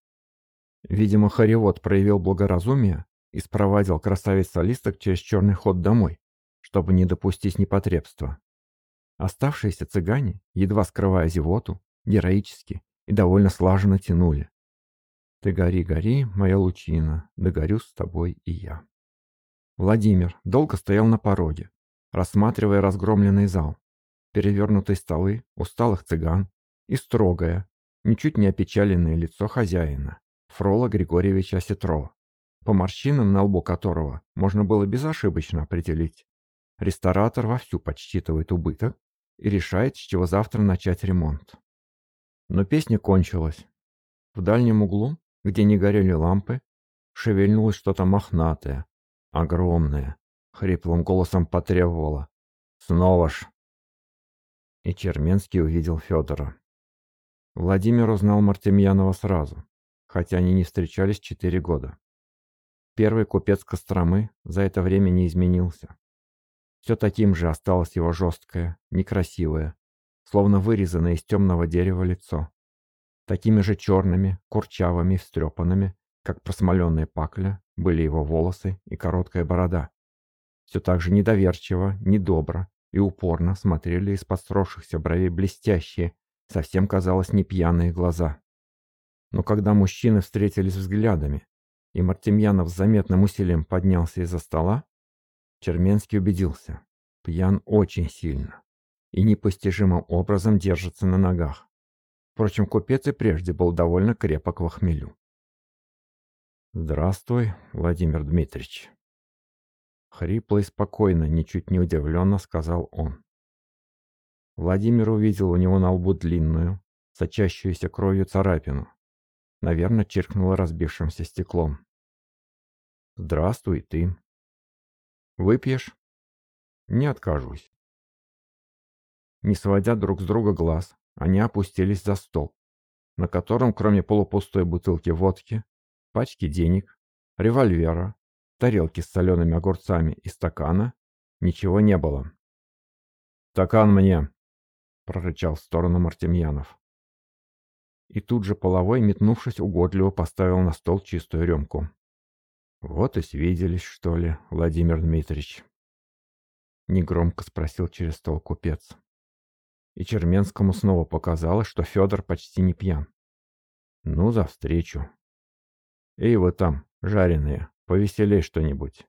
Видимо, хоревод проявил благоразумие и спровадил красавиц-солисток через черный ход домой, чтобы не допустить непотребства. Оставшиеся цыгане, едва скрывая зевоту, героически и довольно слаженно тянули. «Ты гори, гори, моя лучина, да горю с тобой и я». Владимир долго стоял на пороге, рассматривая разгромленный зал, перевернутые столы, усталых цыган и строгое, ничуть не опечаленное лицо хозяина, Фрола Григорьевича Сетрова, по морщинам на лбу которого можно было безошибочно определить. Ресторатор вовсю подсчитывает убыток и решает, с чего завтра начать ремонт. Но песня кончилась. В дальнем углу, где не горели лампы, шевельнулось что-то мохнатое, огромное, Хриплым голосом потребовала. «Снова ж!» И Черменский увидел Федора. Владимир узнал Мартемьянова сразу, хотя они не встречались четыре года. Первый купец Костромы за это время не изменился. Все таким же осталось его жесткое, некрасивое, словно вырезанное из темного дерева лицо. Такими же черными, курчавыми, встрепанными, как просмоленные пакля, были его волосы и короткая борода все так же недоверчиво, недобро и упорно смотрели из-под сросшихся бровей блестящие, совсем казалось не пьяные глаза. Но когда мужчины встретились взглядами, и Мартемьянов с заметным усилием поднялся из-за стола, Черменский убедился, пьян очень сильно и непостижимым образом держится на ногах. Впрочем, купец и прежде был довольно крепок в хмелю. «Здравствуй, Владимир Дмитриевич». Хрипло и спокойно, ничуть не удивленно сказал он. Владимир увидел у него на лбу длинную, сочащуюся кровью царапину. Наверное, чиркнуло разбившимся стеклом. «Здравствуй, ты. Выпьешь?» «Не откажусь». Не сводя друг с друга глаз, они опустились за стол, на котором, кроме полупустой бутылки водки, пачки денег, револьвера, тарелки с солеными огурцами и стакана, ничего не было. «Стакан мне!» — прорычал в сторону Мартемьянов. И тут же половой, метнувшись, угодливо поставил на стол чистую рюмку. «Вот и свиделись, что ли, Владимир Дмитриевич?» Негромко спросил через стол купец. И Черменскому снова показалось, что Федор почти не пьян. «Ну, за встречу!» «Эй, вы там, жареные, повеселей что-нибудь!»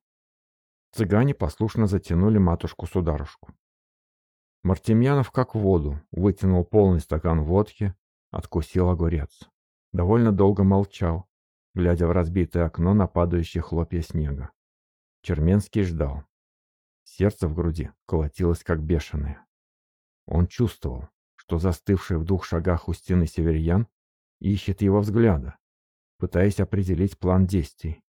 Цыгане послушно затянули матушку-сударушку. Мартемьянов как в воду вытянул полный стакан водки, откусил огурец. Довольно долго молчал, глядя в разбитое окно на падающие хлопья снега. Черменский ждал. Сердце в груди колотилось как бешеное. Он чувствовал, что застывший в двух шагах у стены северьян ищет его взгляда, пытаясь определить план действий,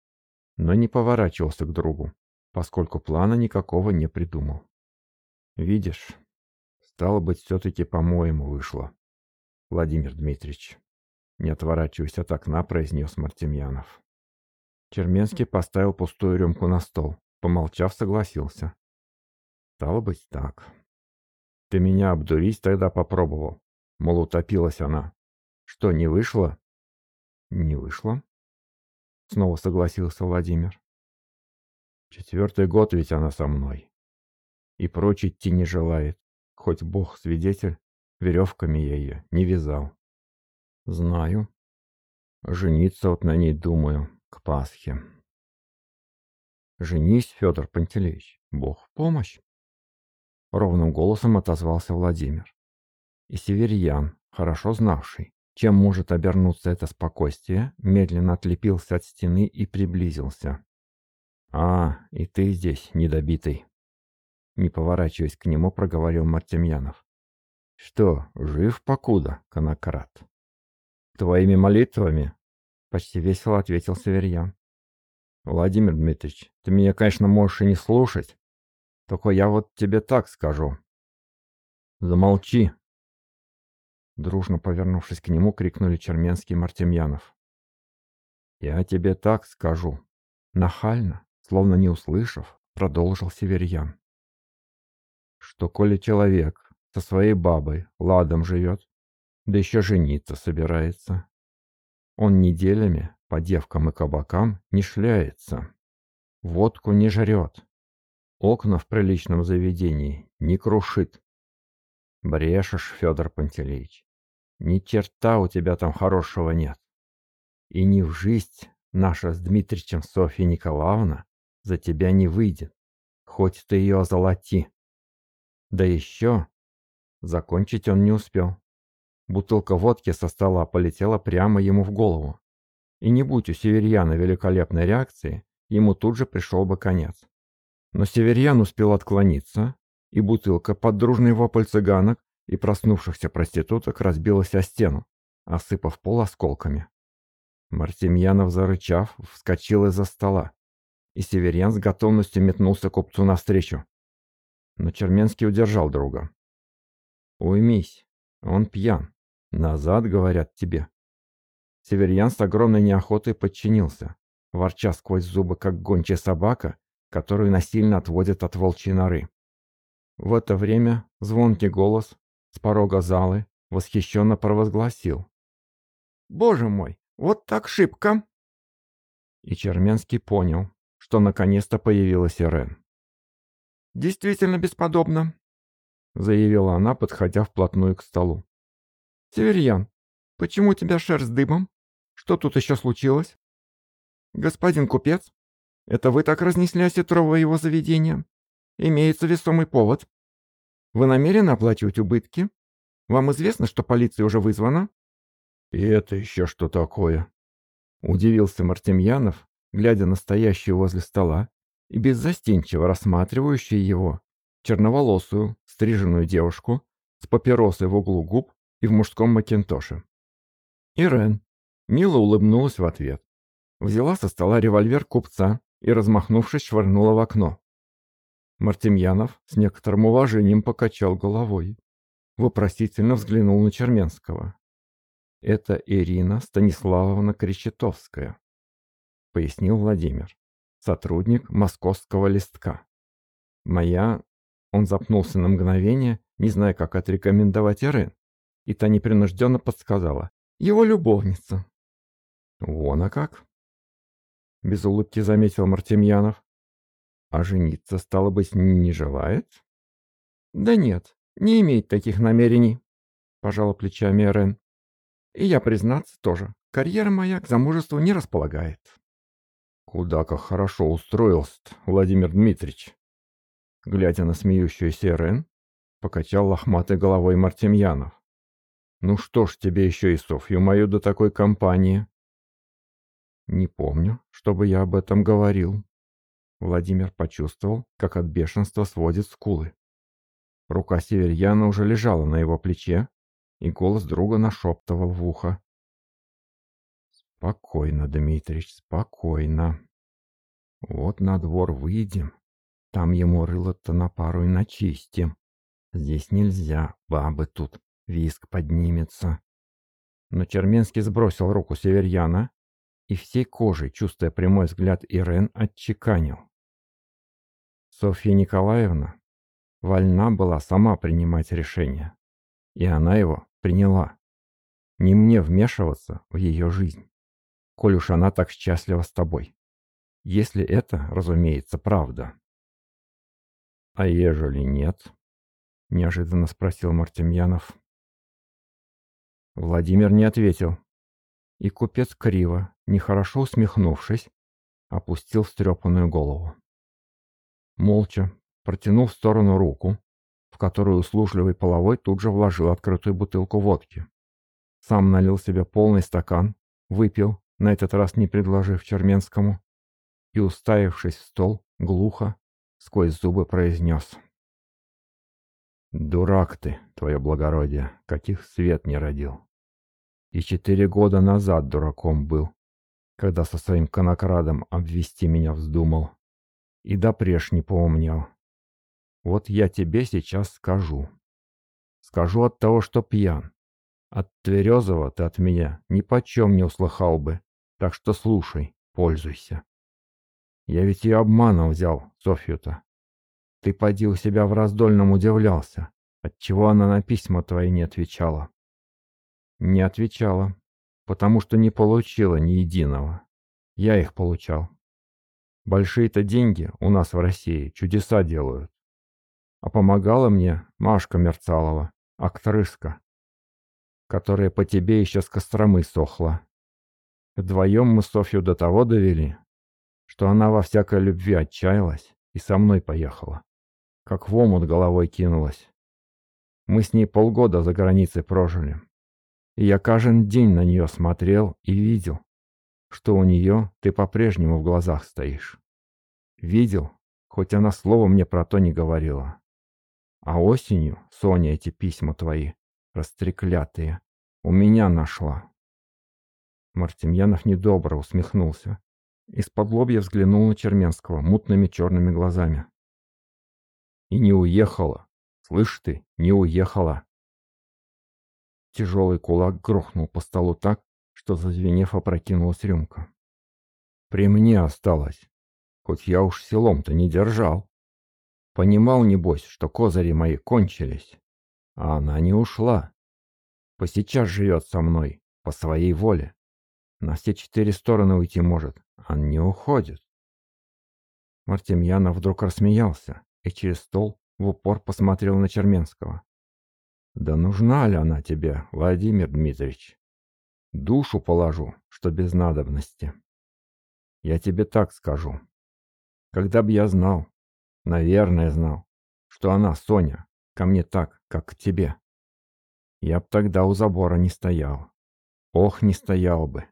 но не поворачивался к другу, поскольку плана никакого не придумал. «Видишь, стало быть, все-таки по-моему вышло, Владимир Дмитриевич», не отворачиваясь от окна, произнес Мартемьянов. Черменский поставил пустую рюмку на стол, помолчав, согласился. «Стало быть, так. Ты меня обдурить тогда попробовал. Мол, утопилась она. Что, не вышло?» «Не вышло?» Снова согласился Владимир. «Четвертый год ведь она со мной. И прочь идти не желает. Хоть Бог свидетель, веревками я ее не вязал. Знаю. Жениться вот на ней думаю, к Пасхе. Женись, Федор Пантелеич, Бог в помощь. Ровным голосом отозвался Владимир. И Северьян, хорошо знавший, чем может обернуться это спокойствие, медленно отлепился от стены и приблизился. «А, и ты здесь, недобитый!» Не поворачиваясь к нему, проговорил Мартемьянов. «Что, жив покуда, Конократ?» «Твоими молитвами?» Почти весело ответил Северьян. «Владимир Дмитриевич, ты меня, конечно, можешь и не слушать, только я вот тебе так скажу». «Замолчи!» Дружно повернувшись к нему, крикнули Черменский и Мартемьянов. «Я тебе так скажу». Нахально, словно не услышав, продолжил Северьян. «Что, коли человек со своей бабой ладом живет, да еще жениться собирается, он неделями по девкам и кабакам не шляется, водку не жрет, окна в приличном заведении не крушит. Брешешь, Федор Пантелеич. Ни черта у тебя там хорошего нет. И ни в жизнь наша с Дмитричем Софья Николаевна за тебя не выйдет, хоть ты ее озолоти. Да еще... Закончить он не успел. Бутылка водки со стола полетела прямо ему в голову. И не будь у Северьяна великолепной реакции, ему тут же пришел бы конец. Но Северьян успел отклониться, и бутылка под дружный вопль цыганок и проснувшихся проституток разбилась о стену, осыпав пол осколками. Мартемьянов, зарычав, вскочил из-за стола, и Северян с готовностью метнулся купцу навстречу. Но Черменский удержал друга. «Уймись, он пьян. Назад, говорят тебе». Северян с огромной неохотой подчинился, ворча сквозь зубы, как гончая собака, которую насильно отводят от волчьей норы. В это время звонкий голос с порога залы восхищенно провозгласил. «Боже мой, вот так шибко!» И Черменский понял, что наконец-то появилась Ирен. «Действительно бесподобно», — заявила она, подходя вплотную к столу. «Северьян, почему у тебя шерсть дыбом? Что тут еще случилось?» господин купец, это вы так разнесли осетрово его заведение? Имеется весомый повод. Вы намерены оплачивать убытки? Вам известно, что полиция уже вызвана?» «И это еще что такое?» Удивился Мартемьянов, глядя на стоящую возле стола и беззастенчиво рассматривающую его, черноволосую, стриженную девушку с папиросой в углу губ и в мужском макинтоше. Ирен мило улыбнулась в ответ, взяла со стола револьвер купца и, размахнувшись, швырнула в окно. Мартемьянов с некоторым уважением покачал головой, вопросительно взглянул на Черменского. «Это Ирина Станиславовна Кречетовская», — пояснил Владимир, сотрудник московского листка. «Моя...» Он запнулся на мгновение, не зная, как отрекомендовать Ирен, и та непринужденно подсказала. «Его любовница». «Вон а как!» Без улыбки заметил Мартемьянов. «А жениться, стало быть, не желает?» «Да нет, не имеет таких намерений», — пожала плечами Рен. «И я, признаться, тоже. Карьера моя к замужеству не располагает». «Куда как хорошо устроился Владимир Дмитриевич!» Глядя на смеющуюся Рен, покачал лохматой головой Мартемьянов. «Ну что ж тебе еще и Софью мою до такой компании?» «Не помню, чтобы я об этом говорил». Владимир почувствовал, как от бешенства сводит скулы. Рука Северьяна уже лежала на его плече, и голос друга нашептывал в ухо. «Спокойно, Дмитрич, спокойно. Вот на двор выйдем, там ему рыло-то на пару и начистим. Здесь нельзя, бабы тут, виск поднимется». Но Черменский сбросил руку Северьяна и всей кожей, чувствуя прямой взгляд Ирен, отчеканил. Софья Николаевна вольна была сама принимать решение. И она его приняла. Не мне вмешиваться в ее жизнь, коль уж она так счастлива с тобой. Если это, разумеется, правда. «А ежели нет?» — неожиданно спросил Мартемьянов. Владимир не ответил. И купец криво, нехорошо усмехнувшись, опустил встрепанную голову. Молча, протянул в сторону руку, в которую услужливый половой тут же вложил открытую бутылку водки. Сам налил себе полный стакан, выпил, на этот раз не предложив Черменскому, и, уставившись в стол, глухо, сквозь зубы произнес. «Дурак ты, твое благородие, каких свет не родил. И четыре года назад дураком был, когда со своим конокрадом обвести меня вздумал. И допреж не поумнел. Вот я тебе сейчас скажу. Скажу от того, что пьян. От Тверезова ты от меня ни почем не услыхал бы, так что слушай, пользуйся. Я ведь ее обманом взял, Софью-то. Ты поди у себя в раздольном удивлялся, отчего она на письма твои не отвечала. Не отвечала, потому что не получила ни единого. Я их получал. Большие-то деньги у нас в России чудеса делают. А помогала мне Машка Мерцалова, актрыска, которая по тебе еще с Костромы сохла. Вдвоем мы Софью до того довели, что она во всякой любви отчаялась и со мной поехала. Как в омут головой кинулась. Мы с ней полгода за границей прожили. И я каждый день на нее смотрел и видел, что у нее ты по-прежнему в глазах стоишь. Видел, хоть она слова мне про то не говорила. А осенью, Соня, эти письма твои, растреклятые, у меня нашла. Мартемьянов недобро усмехнулся. Из-под лобья взглянул на Черменского мутными черными глазами. И не уехала. Слышь ты, не уехала. Тяжелый кулак грохнул по столу так, что, зазвенев, опрокинулась рюмка. При мне осталось, хоть я уж селом-то не держал. Понимал, небось, что козыри мои кончились. А она не ушла. По сейчас живет со мной, по своей воле. На все четыре стороны уйти может, а не уходит. Мартемьянов вдруг рассмеялся и через стол в упор посмотрел на Черменского. «Да нужна ли она тебе, Владимир Дмитриевич? Душу положу, что без надобности». Я тебе так скажу. Когда б я знал, наверное знал, что она, Соня, ко мне так, как к тебе, я б тогда у забора не стоял. Ох, не стоял бы.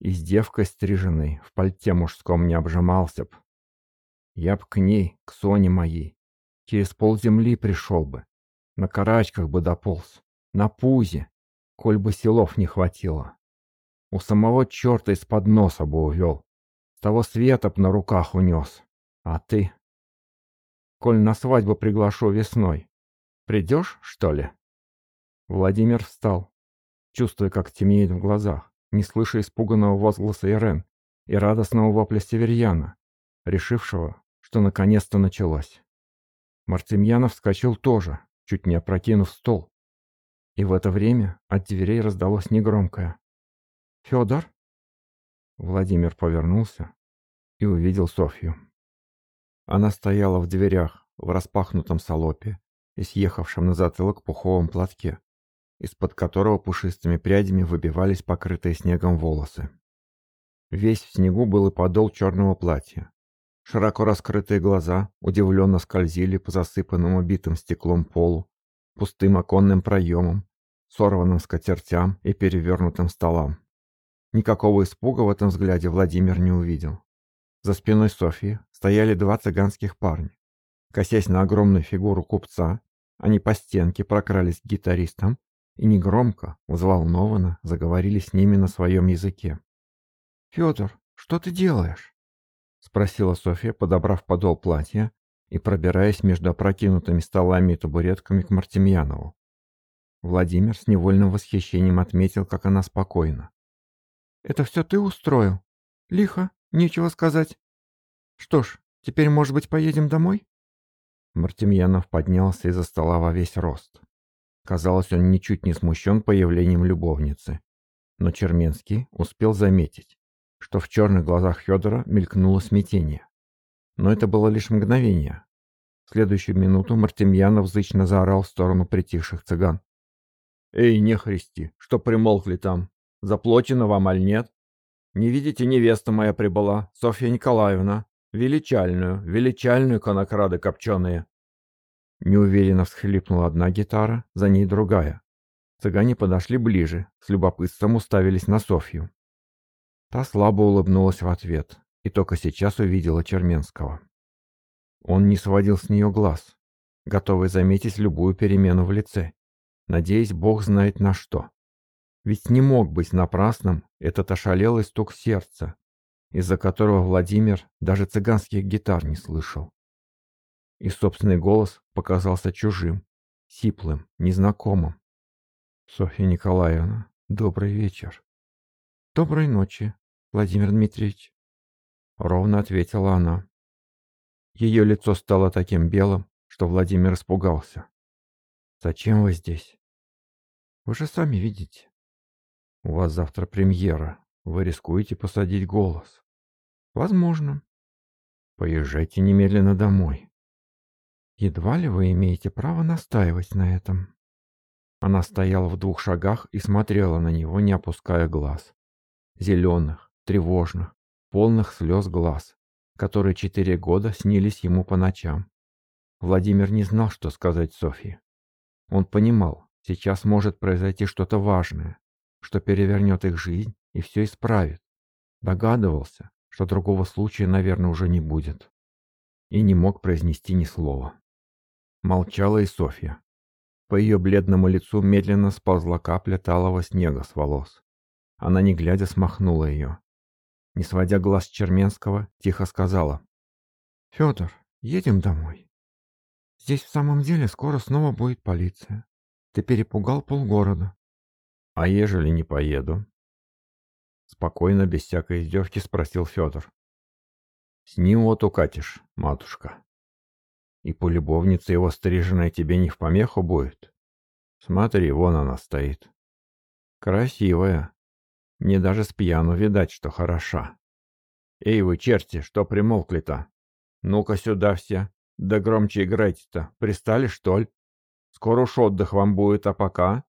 И с девкой стриженной в пальте мужском не обжимался б. Я б к ней, к Соне моей, через полземли пришел бы, на карачках бы дополз, на пузе, коль бы силов не хватило. У самого черта из-под носа бы увел, с того света б на руках унес. А ты? Коль на свадьбу приглашу весной, придешь, что ли? Владимир встал, чувствуя, как темнеет в глазах, не слыша испуганного возгласа Ирен и радостного вопля Северьяна, решившего, что наконец-то началось. Мартемьянов вскочил тоже, чуть не опрокинув стол. И в это время от дверей раздалось негромкое «Федор?» Владимир повернулся и увидел Софью. Она стояла в дверях, в распахнутом салопе и съехавшем на затылок пуховом платке, из-под которого пушистыми прядями выбивались покрытые снегом волосы. Весь в снегу был и подол черного платья. Широко раскрытые глаза удивленно скользили по засыпанному битым стеклом полу, пустым оконным проемам, сорванным скатертям и перевернутым столам. Никакого испуга в этом взгляде Владимир не увидел. За спиной Софии стояли два цыганских парня. Косясь на огромную фигуру купца, они по стенке прокрались к гитаристам и негромко, взволнованно заговорили с ними на своем языке. «Федор, что ты делаешь?» — спросила Софья, подобрав подол платья и пробираясь между опрокинутыми столами и табуретками к Мартемьянову. Владимир с невольным восхищением отметил, как она спокойна. «Это все ты устроил? Лихо, нечего сказать. Что ж, теперь, может быть, поедем домой?» Мартемьянов поднялся из-за стола во весь рост. Казалось, он ничуть не смущен появлением любовницы. Но Черменский успел заметить, что в черных глазах Федора мелькнуло смятение. Но это было лишь мгновение. В следующую минуту Мартемьянов зычно заорал в сторону притихших цыган. «Эй, не христи, что примолкли там? Заплачено вам, аль нет? Не видите, невеста моя прибыла, Софья Николаевна, величальную, величальную конокрады копченые». Неуверенно всхлипнула одна гитара, за ней другая. Цыгане подошли ближе, с любопытством уставились на Софью. Та слабо улыбнулась в ответ, и только сейчас увидела Черменского. Он не сводил с нее глаз, готовый заметить любую перемену в лице, надеясь, бог знает на что. Ведь не мог быть напрасным этот ошалелый стук сердца, из-за которого Владимир даже цыганских гитар не слышал. И собственный голос показался чужим, сиплым, незнакомым. «Софья Николаевна, добрый вечер». «Доброй ночи, Владимир Дмитриевич», — ровно ответила она. Ее лицо стало таким белым, что Владимир испугался. «Зачем вы здесь?» «Вы же сами видите». «У вас завтра премьера. Вы рискуете посадить голос». «Возможно». «Поезжайте немедленно домой». «Едва ли вы имеете право настаивать на этом». Она стояла в двух шагах и смотрела на него, не опуская глаз. Зеленых, тревожных, полных слез глаз, которые четыре года снились ему по ночам. Владимир не знал, что сказать Софье. Он понимал, сейчас может произойти что-то важное, что перевернет их жизнь и все исправит. Догадывался, что другого случая, наверное, уже не будет. И не мог произнести ни слова. Молчала и Софья. По ее бледному лицу медленно сползла капля талого снега с волос. Она, не глядя, смахнула ее не сводя глаз Черменского, тихо сказала. «Федор, едем домой. Здесь в самом деле скоро снова будет полиция. Ты перепугал полгорода». «А ежели не поеду?» Спокойно, без всякой издевки, спросил Федор. «С ним вот укатишь, матушка. И полюбовница его стриженная тебе не в помеху будет. Смотри, вон она стоит. Красивая, мне даже с пьяну видать, что хороша. Эй вы, черти, что примолкли-то? Ну-ка сюда все. Да громче играйте-то. Пристали, что ли? Скоро уж отдых вам будет, а пока...»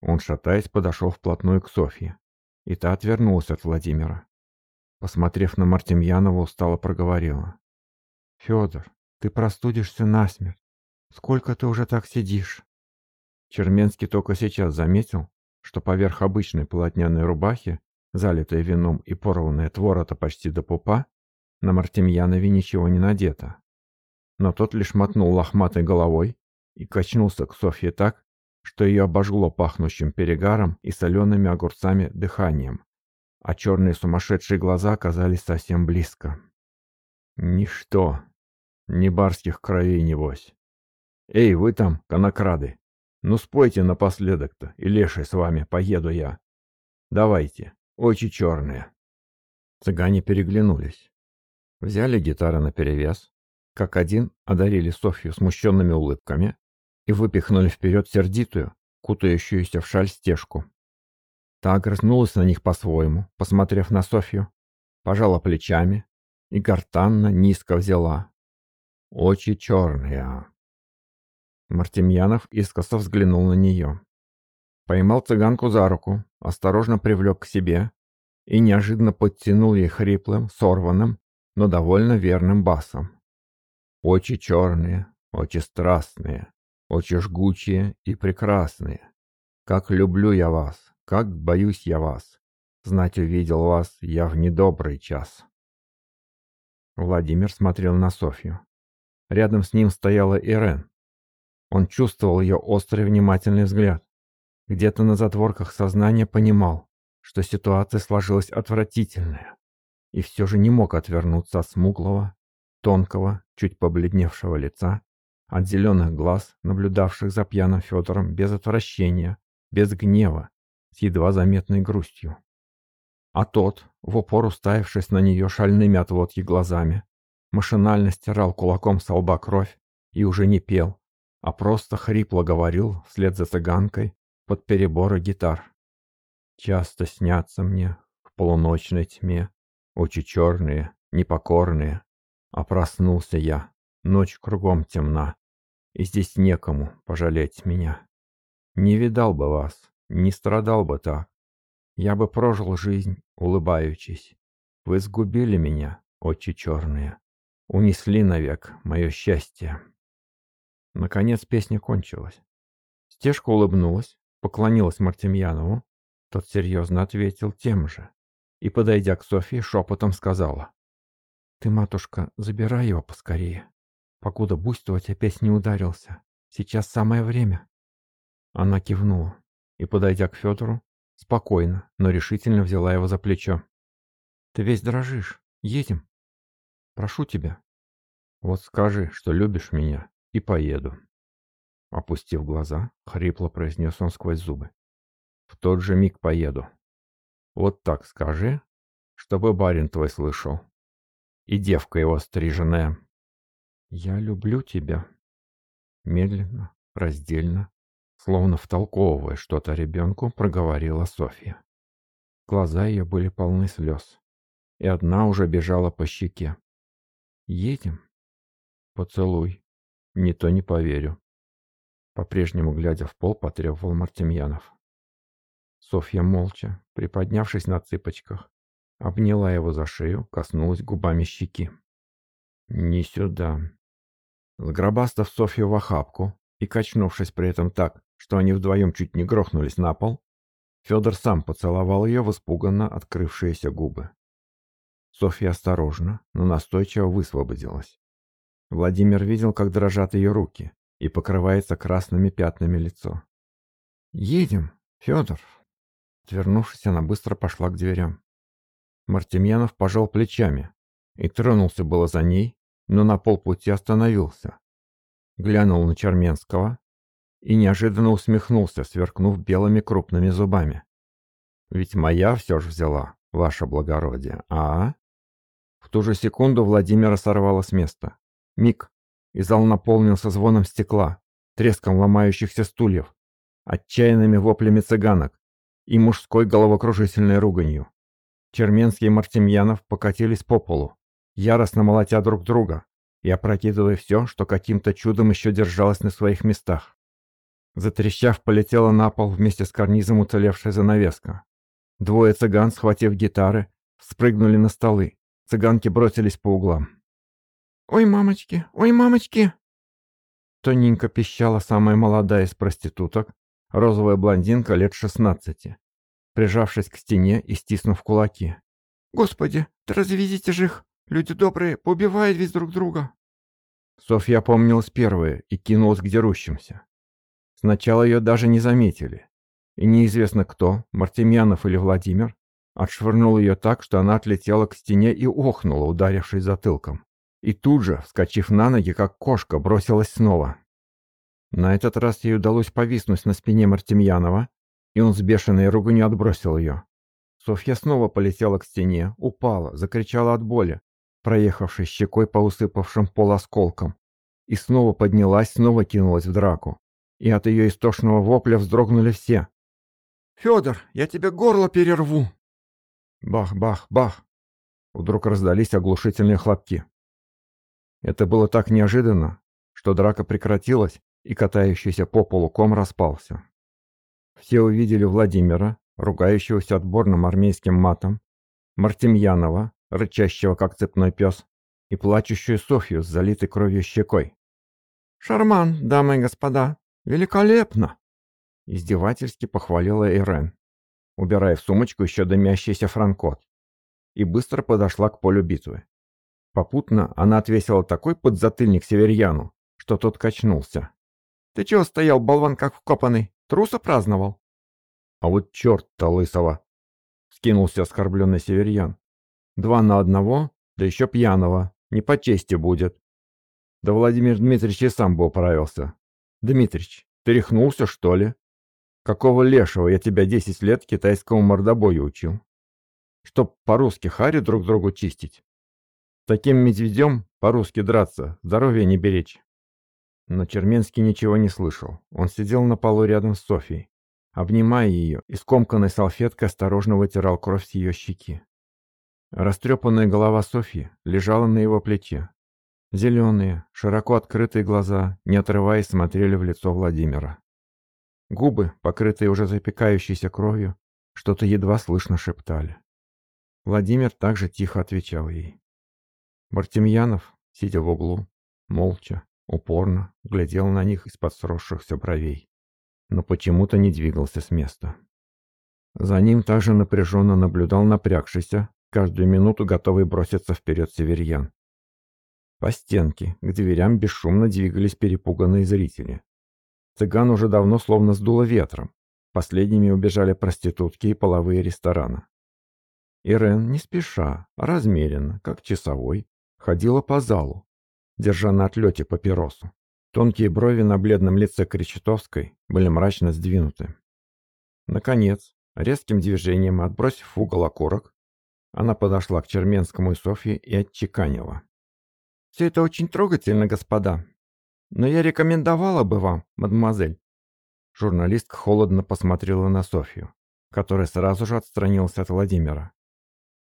Он, шатаясь, подошел вплотную к Софье, и та отвернулась от Владимира. Посмотрев на Мартемьянова, устало проговорила. «Федор, ты простудишься насмерть. Сколько ты уже так сидишь?» Черменский только сейчас заметил, что поверх обычной полотняной рубахи, залитой вином и порванной от ворота почти до пупа, на Мартемьянове ничего не надето. Но тот лишь мотнул лохматой головой и качнулся к Софье так, что ее обожгло пахнущим перегаром и солеными огурцами дыханием, а черные сумасшедшие глаза оказались совсем близко. «Ничто, ни барских кровей небось. Эй, вы там, конокрады, ну спойте напоследок-то, и леший с вами, поеду я. Давайте, очи черные». Цыгане переглянулись. Взяли гитары наперевес, как один одарили Софью смущенными улыбками и выпихнули вперед сердитую, кутающуюся в шаль стежку. Та огрызнулась на них по-своему, посмотрев на Софью, пожала плечами и гортанно низко взяла. Очи черные. Мартемьянов искоса взглянул на нее. Поймал цыганку за руку, осторожно привлек к себе и неожиданно подтянул ей хриплым, сорванным, но довольно верным басом. Очи черные, очи страстные, очи жгучие и прекрасные. Как люблю я вас, как боюсь я вас. Знать увидел вас я в недобрый час. Владимир смотрел на Софью. Рядом с ним стояла Ирен. Он чувствовал ее острый внимательный взгляд. Где-то на затворках сознания понимал, что ситуация сложилась отвратительная и все же не мог отвернуться от смуглого, тонкого, чуть побледневшего лица, от зеленых глаз, наблюдавших за пьяным Федором без отвращения, без гнева, с едва заметной грустью. А тот, в упор уставившись на нее шальными отводки глазами, машинально стирал кулаком со лба кровь и уже не пел, а просто хрипло говорил вслед за цыганкой под переборы гитар. «Часто снятся мне в полуночной тьме очи черные, непокорные. А проснулся я, ночь кругом темна, и здесь некому пожалеть меня. Не видал бы вас, не страдал бы так. Я бы прожил жизнь, улыбаючись. Вы сгубили меня, очи черные. Унесли навек мое счастье. Наконец песня кончилась. Стежка улыбнулась, поклонилась Мартемьянову. Тот серьезно ответил тем же и, подойдя к Софии, шепотом сказала. «Ты, матушка, забирай его поскорее, покуда буйствовать опять не ударился. Сейчас самое время». Она кивнула и, подойдя к Федору, спокойно, но решительно взяла его за плечо. «Ты весь дрожишь. Едем. Прошу тебя». «Вот скажи, что любишь меня, и поеду». Опустив глаза, хрипло произнес он сквозь зубы. «В тот же миг поеду. Вот так скажи, чтобы барин твой слышал. И девка его стриженная. Я люблю тебя. Медленно, раздельно, словно втолковывая что-то ребенку, проговорила Софья. Глаза ее были полны слез, и одна уже бежала по щеке. «Едем?» «Поцелуй. Не то не поверю». По-прежнему, глядя в пол, потребовал Мартемьянов. Софья молча, приподнявшись на цыпочках, обняла его за шею, коснулась губами щеки. «Не сюда». Сгробастав Софью в охапку и качнувшись при этом так, что они вдвоем чуть не грохнулись на пол, Федор сам поцеловал ее в испуганно открывшиеся губы. Софья осторожно, но настойчиво высвободилась. Владимир видел, как дрожат ее руки и покрывается красными пятнами лицо. «Едем, Федор!» Отвернувшись, она быстро пошла к дверям. Мартемьянов пожал плечами и тронулся было за ней, но на полпути остановился. Глянул на Черменского и неожиданно усмехнулся, сверкнув белыми крупными зубами. «Ведь моя все же взяла, ваше благородие, а?» В ту же секунду Владимира сорвало с места. Миг, и зал наполнился звоном стекла, треском ломающихся стульев, отчаянными воплями цыганок, и мужской головокружительной руганью. Черменский и Мартемьянов покатились по полу, яростно молотя друг друга и опрокидывая все, что каким-то чудом еще держалось на своих местах. Затрещав, полетела на пол вместе с карнизом уцелевшая занавеска. Двое цыган, схватив гитары, спрыгнули на столы. Цыганки бросились по углам. «Ой, мамочки! Ой, мамочки!» Тоненько пищала самая молодая из проституток, розовая блондинка лет шестнадцати, прижавшись к стене и стиснув кулаки. «Господи, да разведите же их! Люди добрые, поубивают ведь друг друга!» Софья помнилась первая и кинулась к дерущимся. Сначала ее даже не заметили, и неизвестно кто, Мартемьянов или Владимир, отшвырнул ее так, что она отлетела к стене и охнула, ударившись затылком. И тут же, вскочив на ноги, как кошка, бросилась снова. На этот раз ей удалось повиснуть на спине Мартемьянова, и он с бешеной руганью отбросил ее. Софья снова полетела к стене, упала, закричала от боли, проехавшись щекой по усыпавшим пол осколкам, и снова поднялась, снова кинулась в драку. И от ее истошного вопля вздрогнули все. «Федор, я тебе горло перерву!» Бах, бах, бах! Вдруг раздались оглушительные хлопки. Это было так неожиданно, что драка прекратилась, и катающийся по полу ком распался. Все увидели Владимира, ругающегося отборным армейским матом, Мартемьянова, рычащего как цепной пес, и плачущую Софью с залитой кровью щекой. «Шарман, дамы и господа, великолепно!» Издевательски похвалила Ирен, убирая в сумочку еще дымящийся франкот, и быстро подошла к полю битвы. Попутно она отвесила такой подзатыльник северьяну, что тот качнулся. «Ты чего стоял, болван, как вкопанный? Труса праздновал?» «А вот черт-то лысого!» — скинулся оскорбленный северьян. «Два на одного, да еще пьяного, не по чести будет». Да Владимир Дмитриевич и сам бы управился. «Дмитрич, ты рехнулся, что ли? Какого лешего я тебя десять лет китайскому мордобою учил? Чтоб по-русски хари друг другу чистить?» Таким медведем по-русски драться, здоровья не беречь. Но Черменский ничего не слышал. Он сидел на полу рядом с Софией, обнимая ее и скомканной салфеткой осторожно вытирал кровь с ее щеки. Растрепанная голова Софьи лежала на его плече. Зеленые, широко открытые глаза, не отрываясь, смотрели в лицо Владимира. Губы, покрытые уже запекающейся кровью, что-то едва слышно шептали. Владимир также тихо отвечал ей. Мартемьянов, сидя в углу, молча, упорно глядел на них из-под сросшихся бровей, но почему-то не двигался с места. За ним также напряженно наблюдал напрягшийся, каждую минуту готовый броситься вперед северьян. По стенке, к дверям бесшумно двигались перепуганные зрители. Цыган уже давно словно сдуло ветром. Последними убежали проститутки и половые рестораны. Ирен не спеша, а размеренно, как часовой, ходила по залу, держа на отлете папиросу. Тонкие брови на бледном лице Кречетовской были мрачно сдвинуты. Наконец, резким движением отбросив угол окурок, она подошла к Черменскому и Софье и отчеканила. «Все это очень трогательно, господа. Но я рекомендовала бы вам, мадемуазель». Журналистка холодно посмотрела на Софью, которая сразу же отстранилась от Владимира.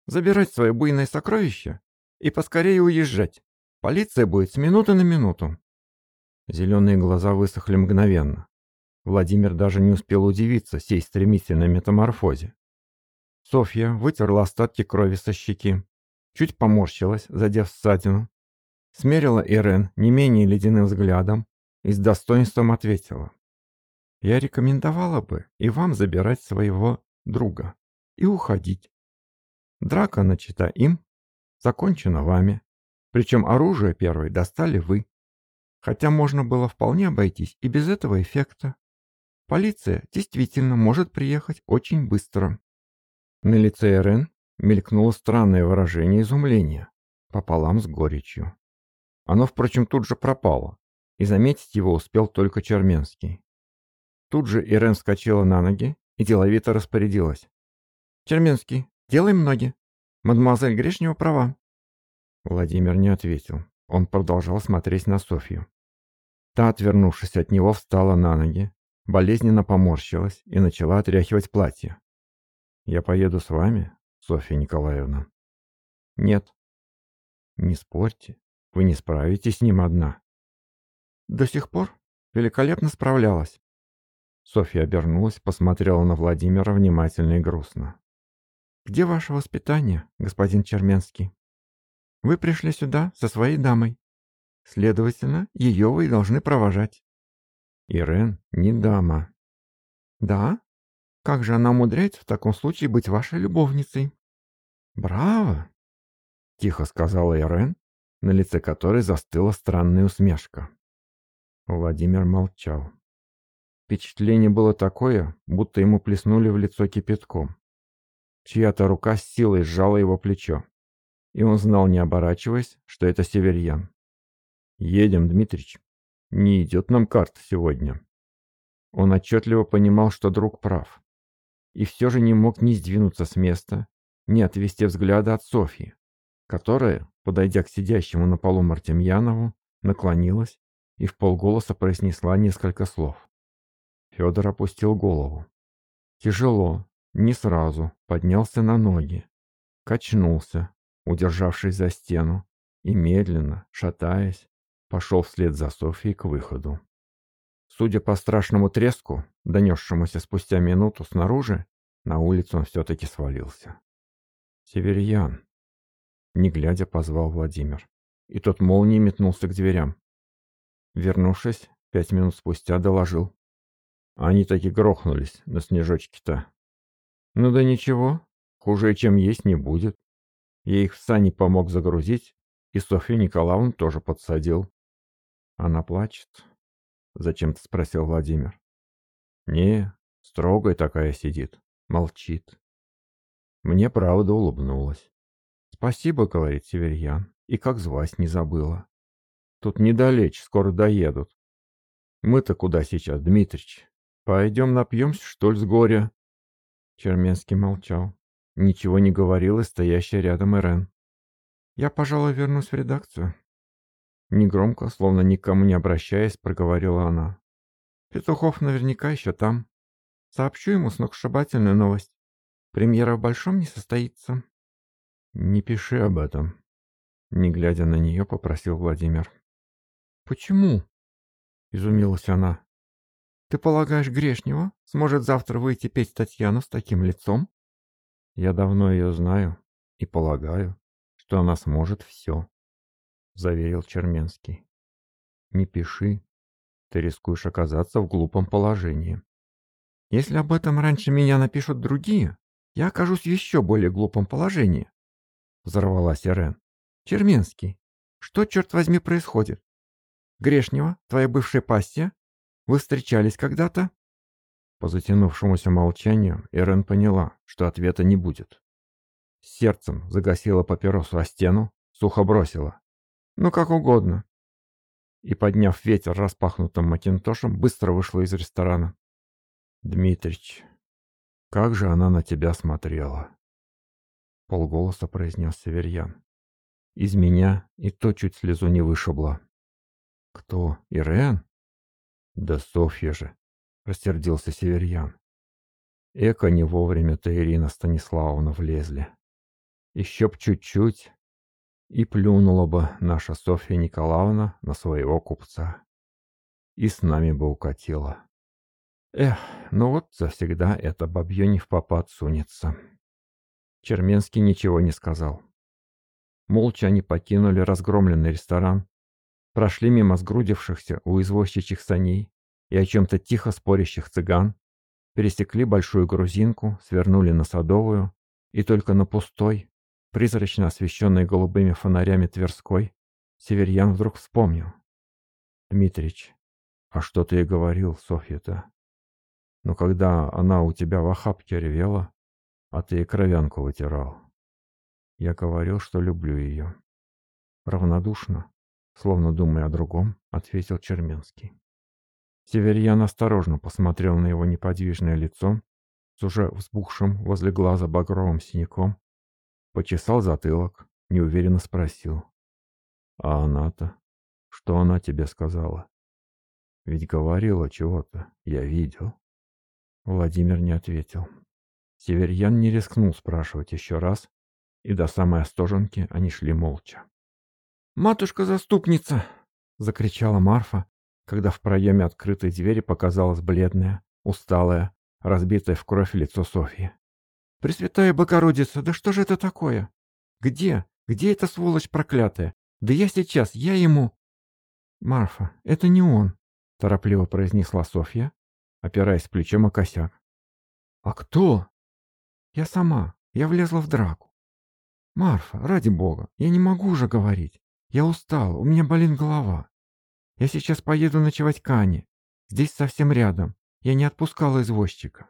«Забирать свое буйное сокровище и поскорее уезжать. Полиция будет с минуты на минуту». Зеленые глаза высохли мгновенно. Владимир даже не успел удивиться сей стремительной метаморфозе. Софья вытерла остатки крови со щеки, чуть поморщилась, задев ссадину, смерила Ирен не менее ледяным взглядом и с достоинством ответила. «Я рекомендовала бы и вам забирать своего друга и уходить. Драка начата им, закончено вами. Причем оружие первое достали вы. Хотя можно было вполне обойтись и без этого эффекта. Полиция действительно может приехать очень быстро. На лице Эрен мелькнуло странное выражение изумления, пополам с горечью. Оно, впрочем, тут же пропало, и заметить его успел только Черменский. Тут же Ирен вскочила на ноги и деловито распорядилась. «Черменский, делаем ноги. Мадемуазель Грешнева права». Владимир не ответил. Он продолжал смотреть на Софью. Та, отвернувшись от него, встала на ноги, болезненно поморщилась и начала отряхивать платье. «Я поеду с вами, Софья Николаевна?» «Нет». «Не спорьте, вы не справитесь с ним одна». «До сих пор великолепно справлялась». Софья обернулась, посмотрела на Владимира внимательно и грустно. Где ваше воспитание, господин Черменский? Вы пришли сюда со своей дамой. Следовательно, ее вы должны провожать. Ирен не дама. Да? Как же она умудряется в таком случае быть вашей любовницей? Браво! Тихо сказала Ирен, на лице которой застыла странная усмешка. Владимир молчал. Впечатление было такое, будто ему плеснули в лицо кипятком. Чья-то рука с силой сжала его плечо, и он знал, не оборачиваясь, что это Северьян. «Едем, Дмитрич. Не идет нам карта сегодня». Он отчетливо понимал, что друг прав. И все же не мог ни сдвинуться с места, ни отвести взгляда от Софьи, которая, подойдя к сидящему на полу Мартемьянову, наклонилась и в полголоса произнесла несколько слов. Федор опустил голову. Тяжело, не сразу, поднялся на ноги. Качнулся, удержавшись за стену, и медленно, шатаясь, пошел вслед за Софией к выходу. Судя по страшному треску, донесшемуся спустя минуту снаружи, на улицу он все-таки свалился. «Северьян!» Не глядя, позвал Владимир. И тот молнией метнулся к дверям. Вернувшись, пять минут спустя доложил. Они таки грохнулись на снежочке-то. Ну да ничего, хуже, чем есть, не будет. Я их в сани помог загрузить, и Софью Николаевну тоже подсадил. Она плачет. Зачем-то спросил Владимир. Не, строгая такая сидит, молчит. Мне правда улыбнулась. «Спасибо», — говорит Северьян, — «и как звать не забыла. Тут недалече, скоро доедут. Мы-то куда сейчас, Дмитрич? «Пойдем напьемся, что ли, с горя?» Черменский молчал. Ничего не говорил и стоящая рядом Ирен. «Я, пожалуй, вернусь в редакцию». Негромко, словно никому не обращаясь, проговорила она. «Петухов наверняка еще там. Сообщу ему сногсшибательную новость. Премьера в Большом не состоится». «Не пиши об этом», — не глядя на нее, попросил Владимир. «Почему?» — изумилась она. Ты полагаешь, Грешнева сможет завтра выйти петь Татьяну с таким лицом? Я давно ее знаю и полагаю, что она сможет все, заверил Черменский. Не пиши, ты рискуешь оказаться в глупом положении. Если об этом раньше меня напишут другие, я окажусь в еще более глупом положении. Взорвалась Ирен. Черменский, что, черт возьми, происходит? Грешнева, твоя бывшая пассия, вы встречались когда-то?» По затянувшемуся молчанию Эрен поняла, что ответа не будет. Сердцем загасила папиросу о стену, сухо бросила. «Ну, как угодно». И, подняв ветер распахнутым макинтошем, быстро вышла из ресторана. «Дмитрич, как же она на тебя смотрела!» Полголоса произнес Северьян. «Из меня и то чуть слезу не вышибла». «Кто? Ирен?» Да Софья же, рассердился Северьян. Эко не вовремя-то Ирина Станиславовна влезли. Еще б чуть-чуть, и плюнула бы наша Софья Николаевна на своего купца. И с нами бы укатила. Эх, ну вот завсегда это бабье не в попад сунется. Черменский ничего не сказал. Молча они покинули разгромленный ресторан прошли мимо сгрудившихся у извозчичьих саней и о чем-то тихо спорящих цыган, пересекли большую грузинку, свернули на Садовую, и только на пустой, призрачно освещенной голубыми фонарями Тверской, Северьян вдруг вспомнил. «Дмитрич, а что ты ей говорил, Софья-то? Но когда она у тебя в охапке ревела, а ты ей кровянку вытирал. Я говорил, что люблю ее. Равнодушно, Словно думая о другом, ответил Черменский. Северьян осторожно посмотрел на его неподвижное лицо с уже взбухшим возле глаза багровым синяком, почесал затылок, неуверенно спросил. «А она-то? Что она тебе сказала? Ведь говорила чего-то, я видел». Владимир не ответил. Северьян не рискнул спрашивать еще раз, и до самой Остоженки они шли молча. «Матушка-заступница!» — закричала Марфа, когда в проеме открытой двери показалось бледное, усталое, разбитое в кровь лицо Софьи. Пресвятая Богородица, да что же это такое? Где? Где эта сволочь проклятая? Да я сейчас, я ему...» «Марфа, это не он», — торопливо произнесла Софья, опираясь плечом о косяк. «А кто?» «Я сама. Я влезла в драку». «Марфа, ради бога, я не могу уже говорить. Я устал, у меня болит голова. Я сейчас поеду ночевать к Ане. Здесь совсем рядом. Я не отпускала извозчика.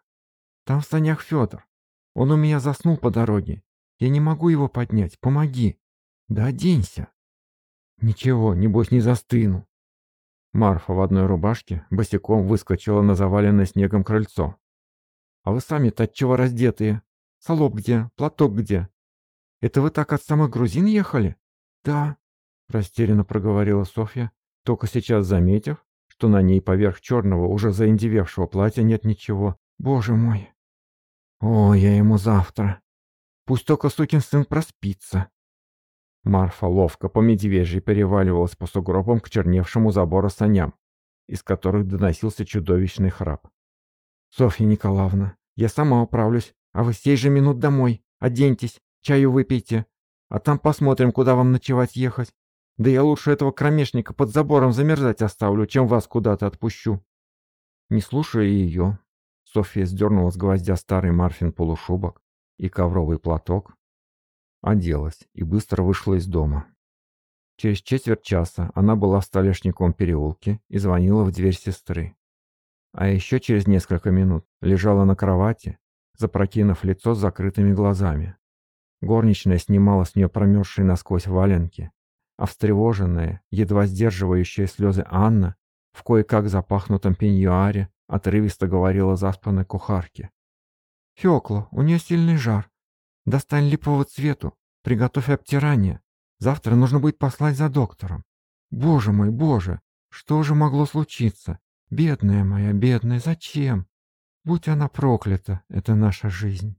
Там в санях Федор. Он у меня заснул по дороге. Я не могу его поднять. Помоги. Да оденься. Ничего, небось не застыну. Марфа в одной рубашке босиком выскочила на заваленное снегом крыльцо. «А вы сами-то отчего раздетые? Солоб где? Платок где? Это вы так от самых грузин ехали?» «Да», — растерянно проговорила Софья, только сейчас заметив, что на ней поверх черного, уже заиндевевшего платья нет ничего. «Боже мой!» «О, я ему завтра. Пусть только сукин сын проспится». Марфа ловко по медвежьей переваливалась по сугробам к черневшему забору саням, из которых доносился чудовищный храп. «Софья Николаевна, я сама управлюсь, а вы сей же минут домой. Оденьтесь, чаю выпейте, а там посмотрим, куда вам ночевать ехать. Да я лучше этого кромешника под забором замерзать оставлю, чем вас куда-то отпущу». Не слушая ее, Софья сдернула с гвоздя старый Марфин полушубок и ковровый платок, оделась и быстро вышла из дома. Через четверть часа она была в Столешниковом переулке и звонила в дверь сестры. А еще через несколько минут лежала на кровати, запрокинув лицо с закрытыми глазами. Горничная снимала с нее промерзшие насквозь валенки, а встревоженная, едва сдерживающая слезы Анна в кое-как запахнутом пеньюаре отрывисто говорила заспанной кухарке. «Фёкла, у нее сильный жар. Достань липового цвету, приготовь обтирание. Завтра нужно будет послать за доктором. Боже мой, боже, что же могло случиться? Бедная моя, бедная, зачем? Будь она проклята, это наша жизнь.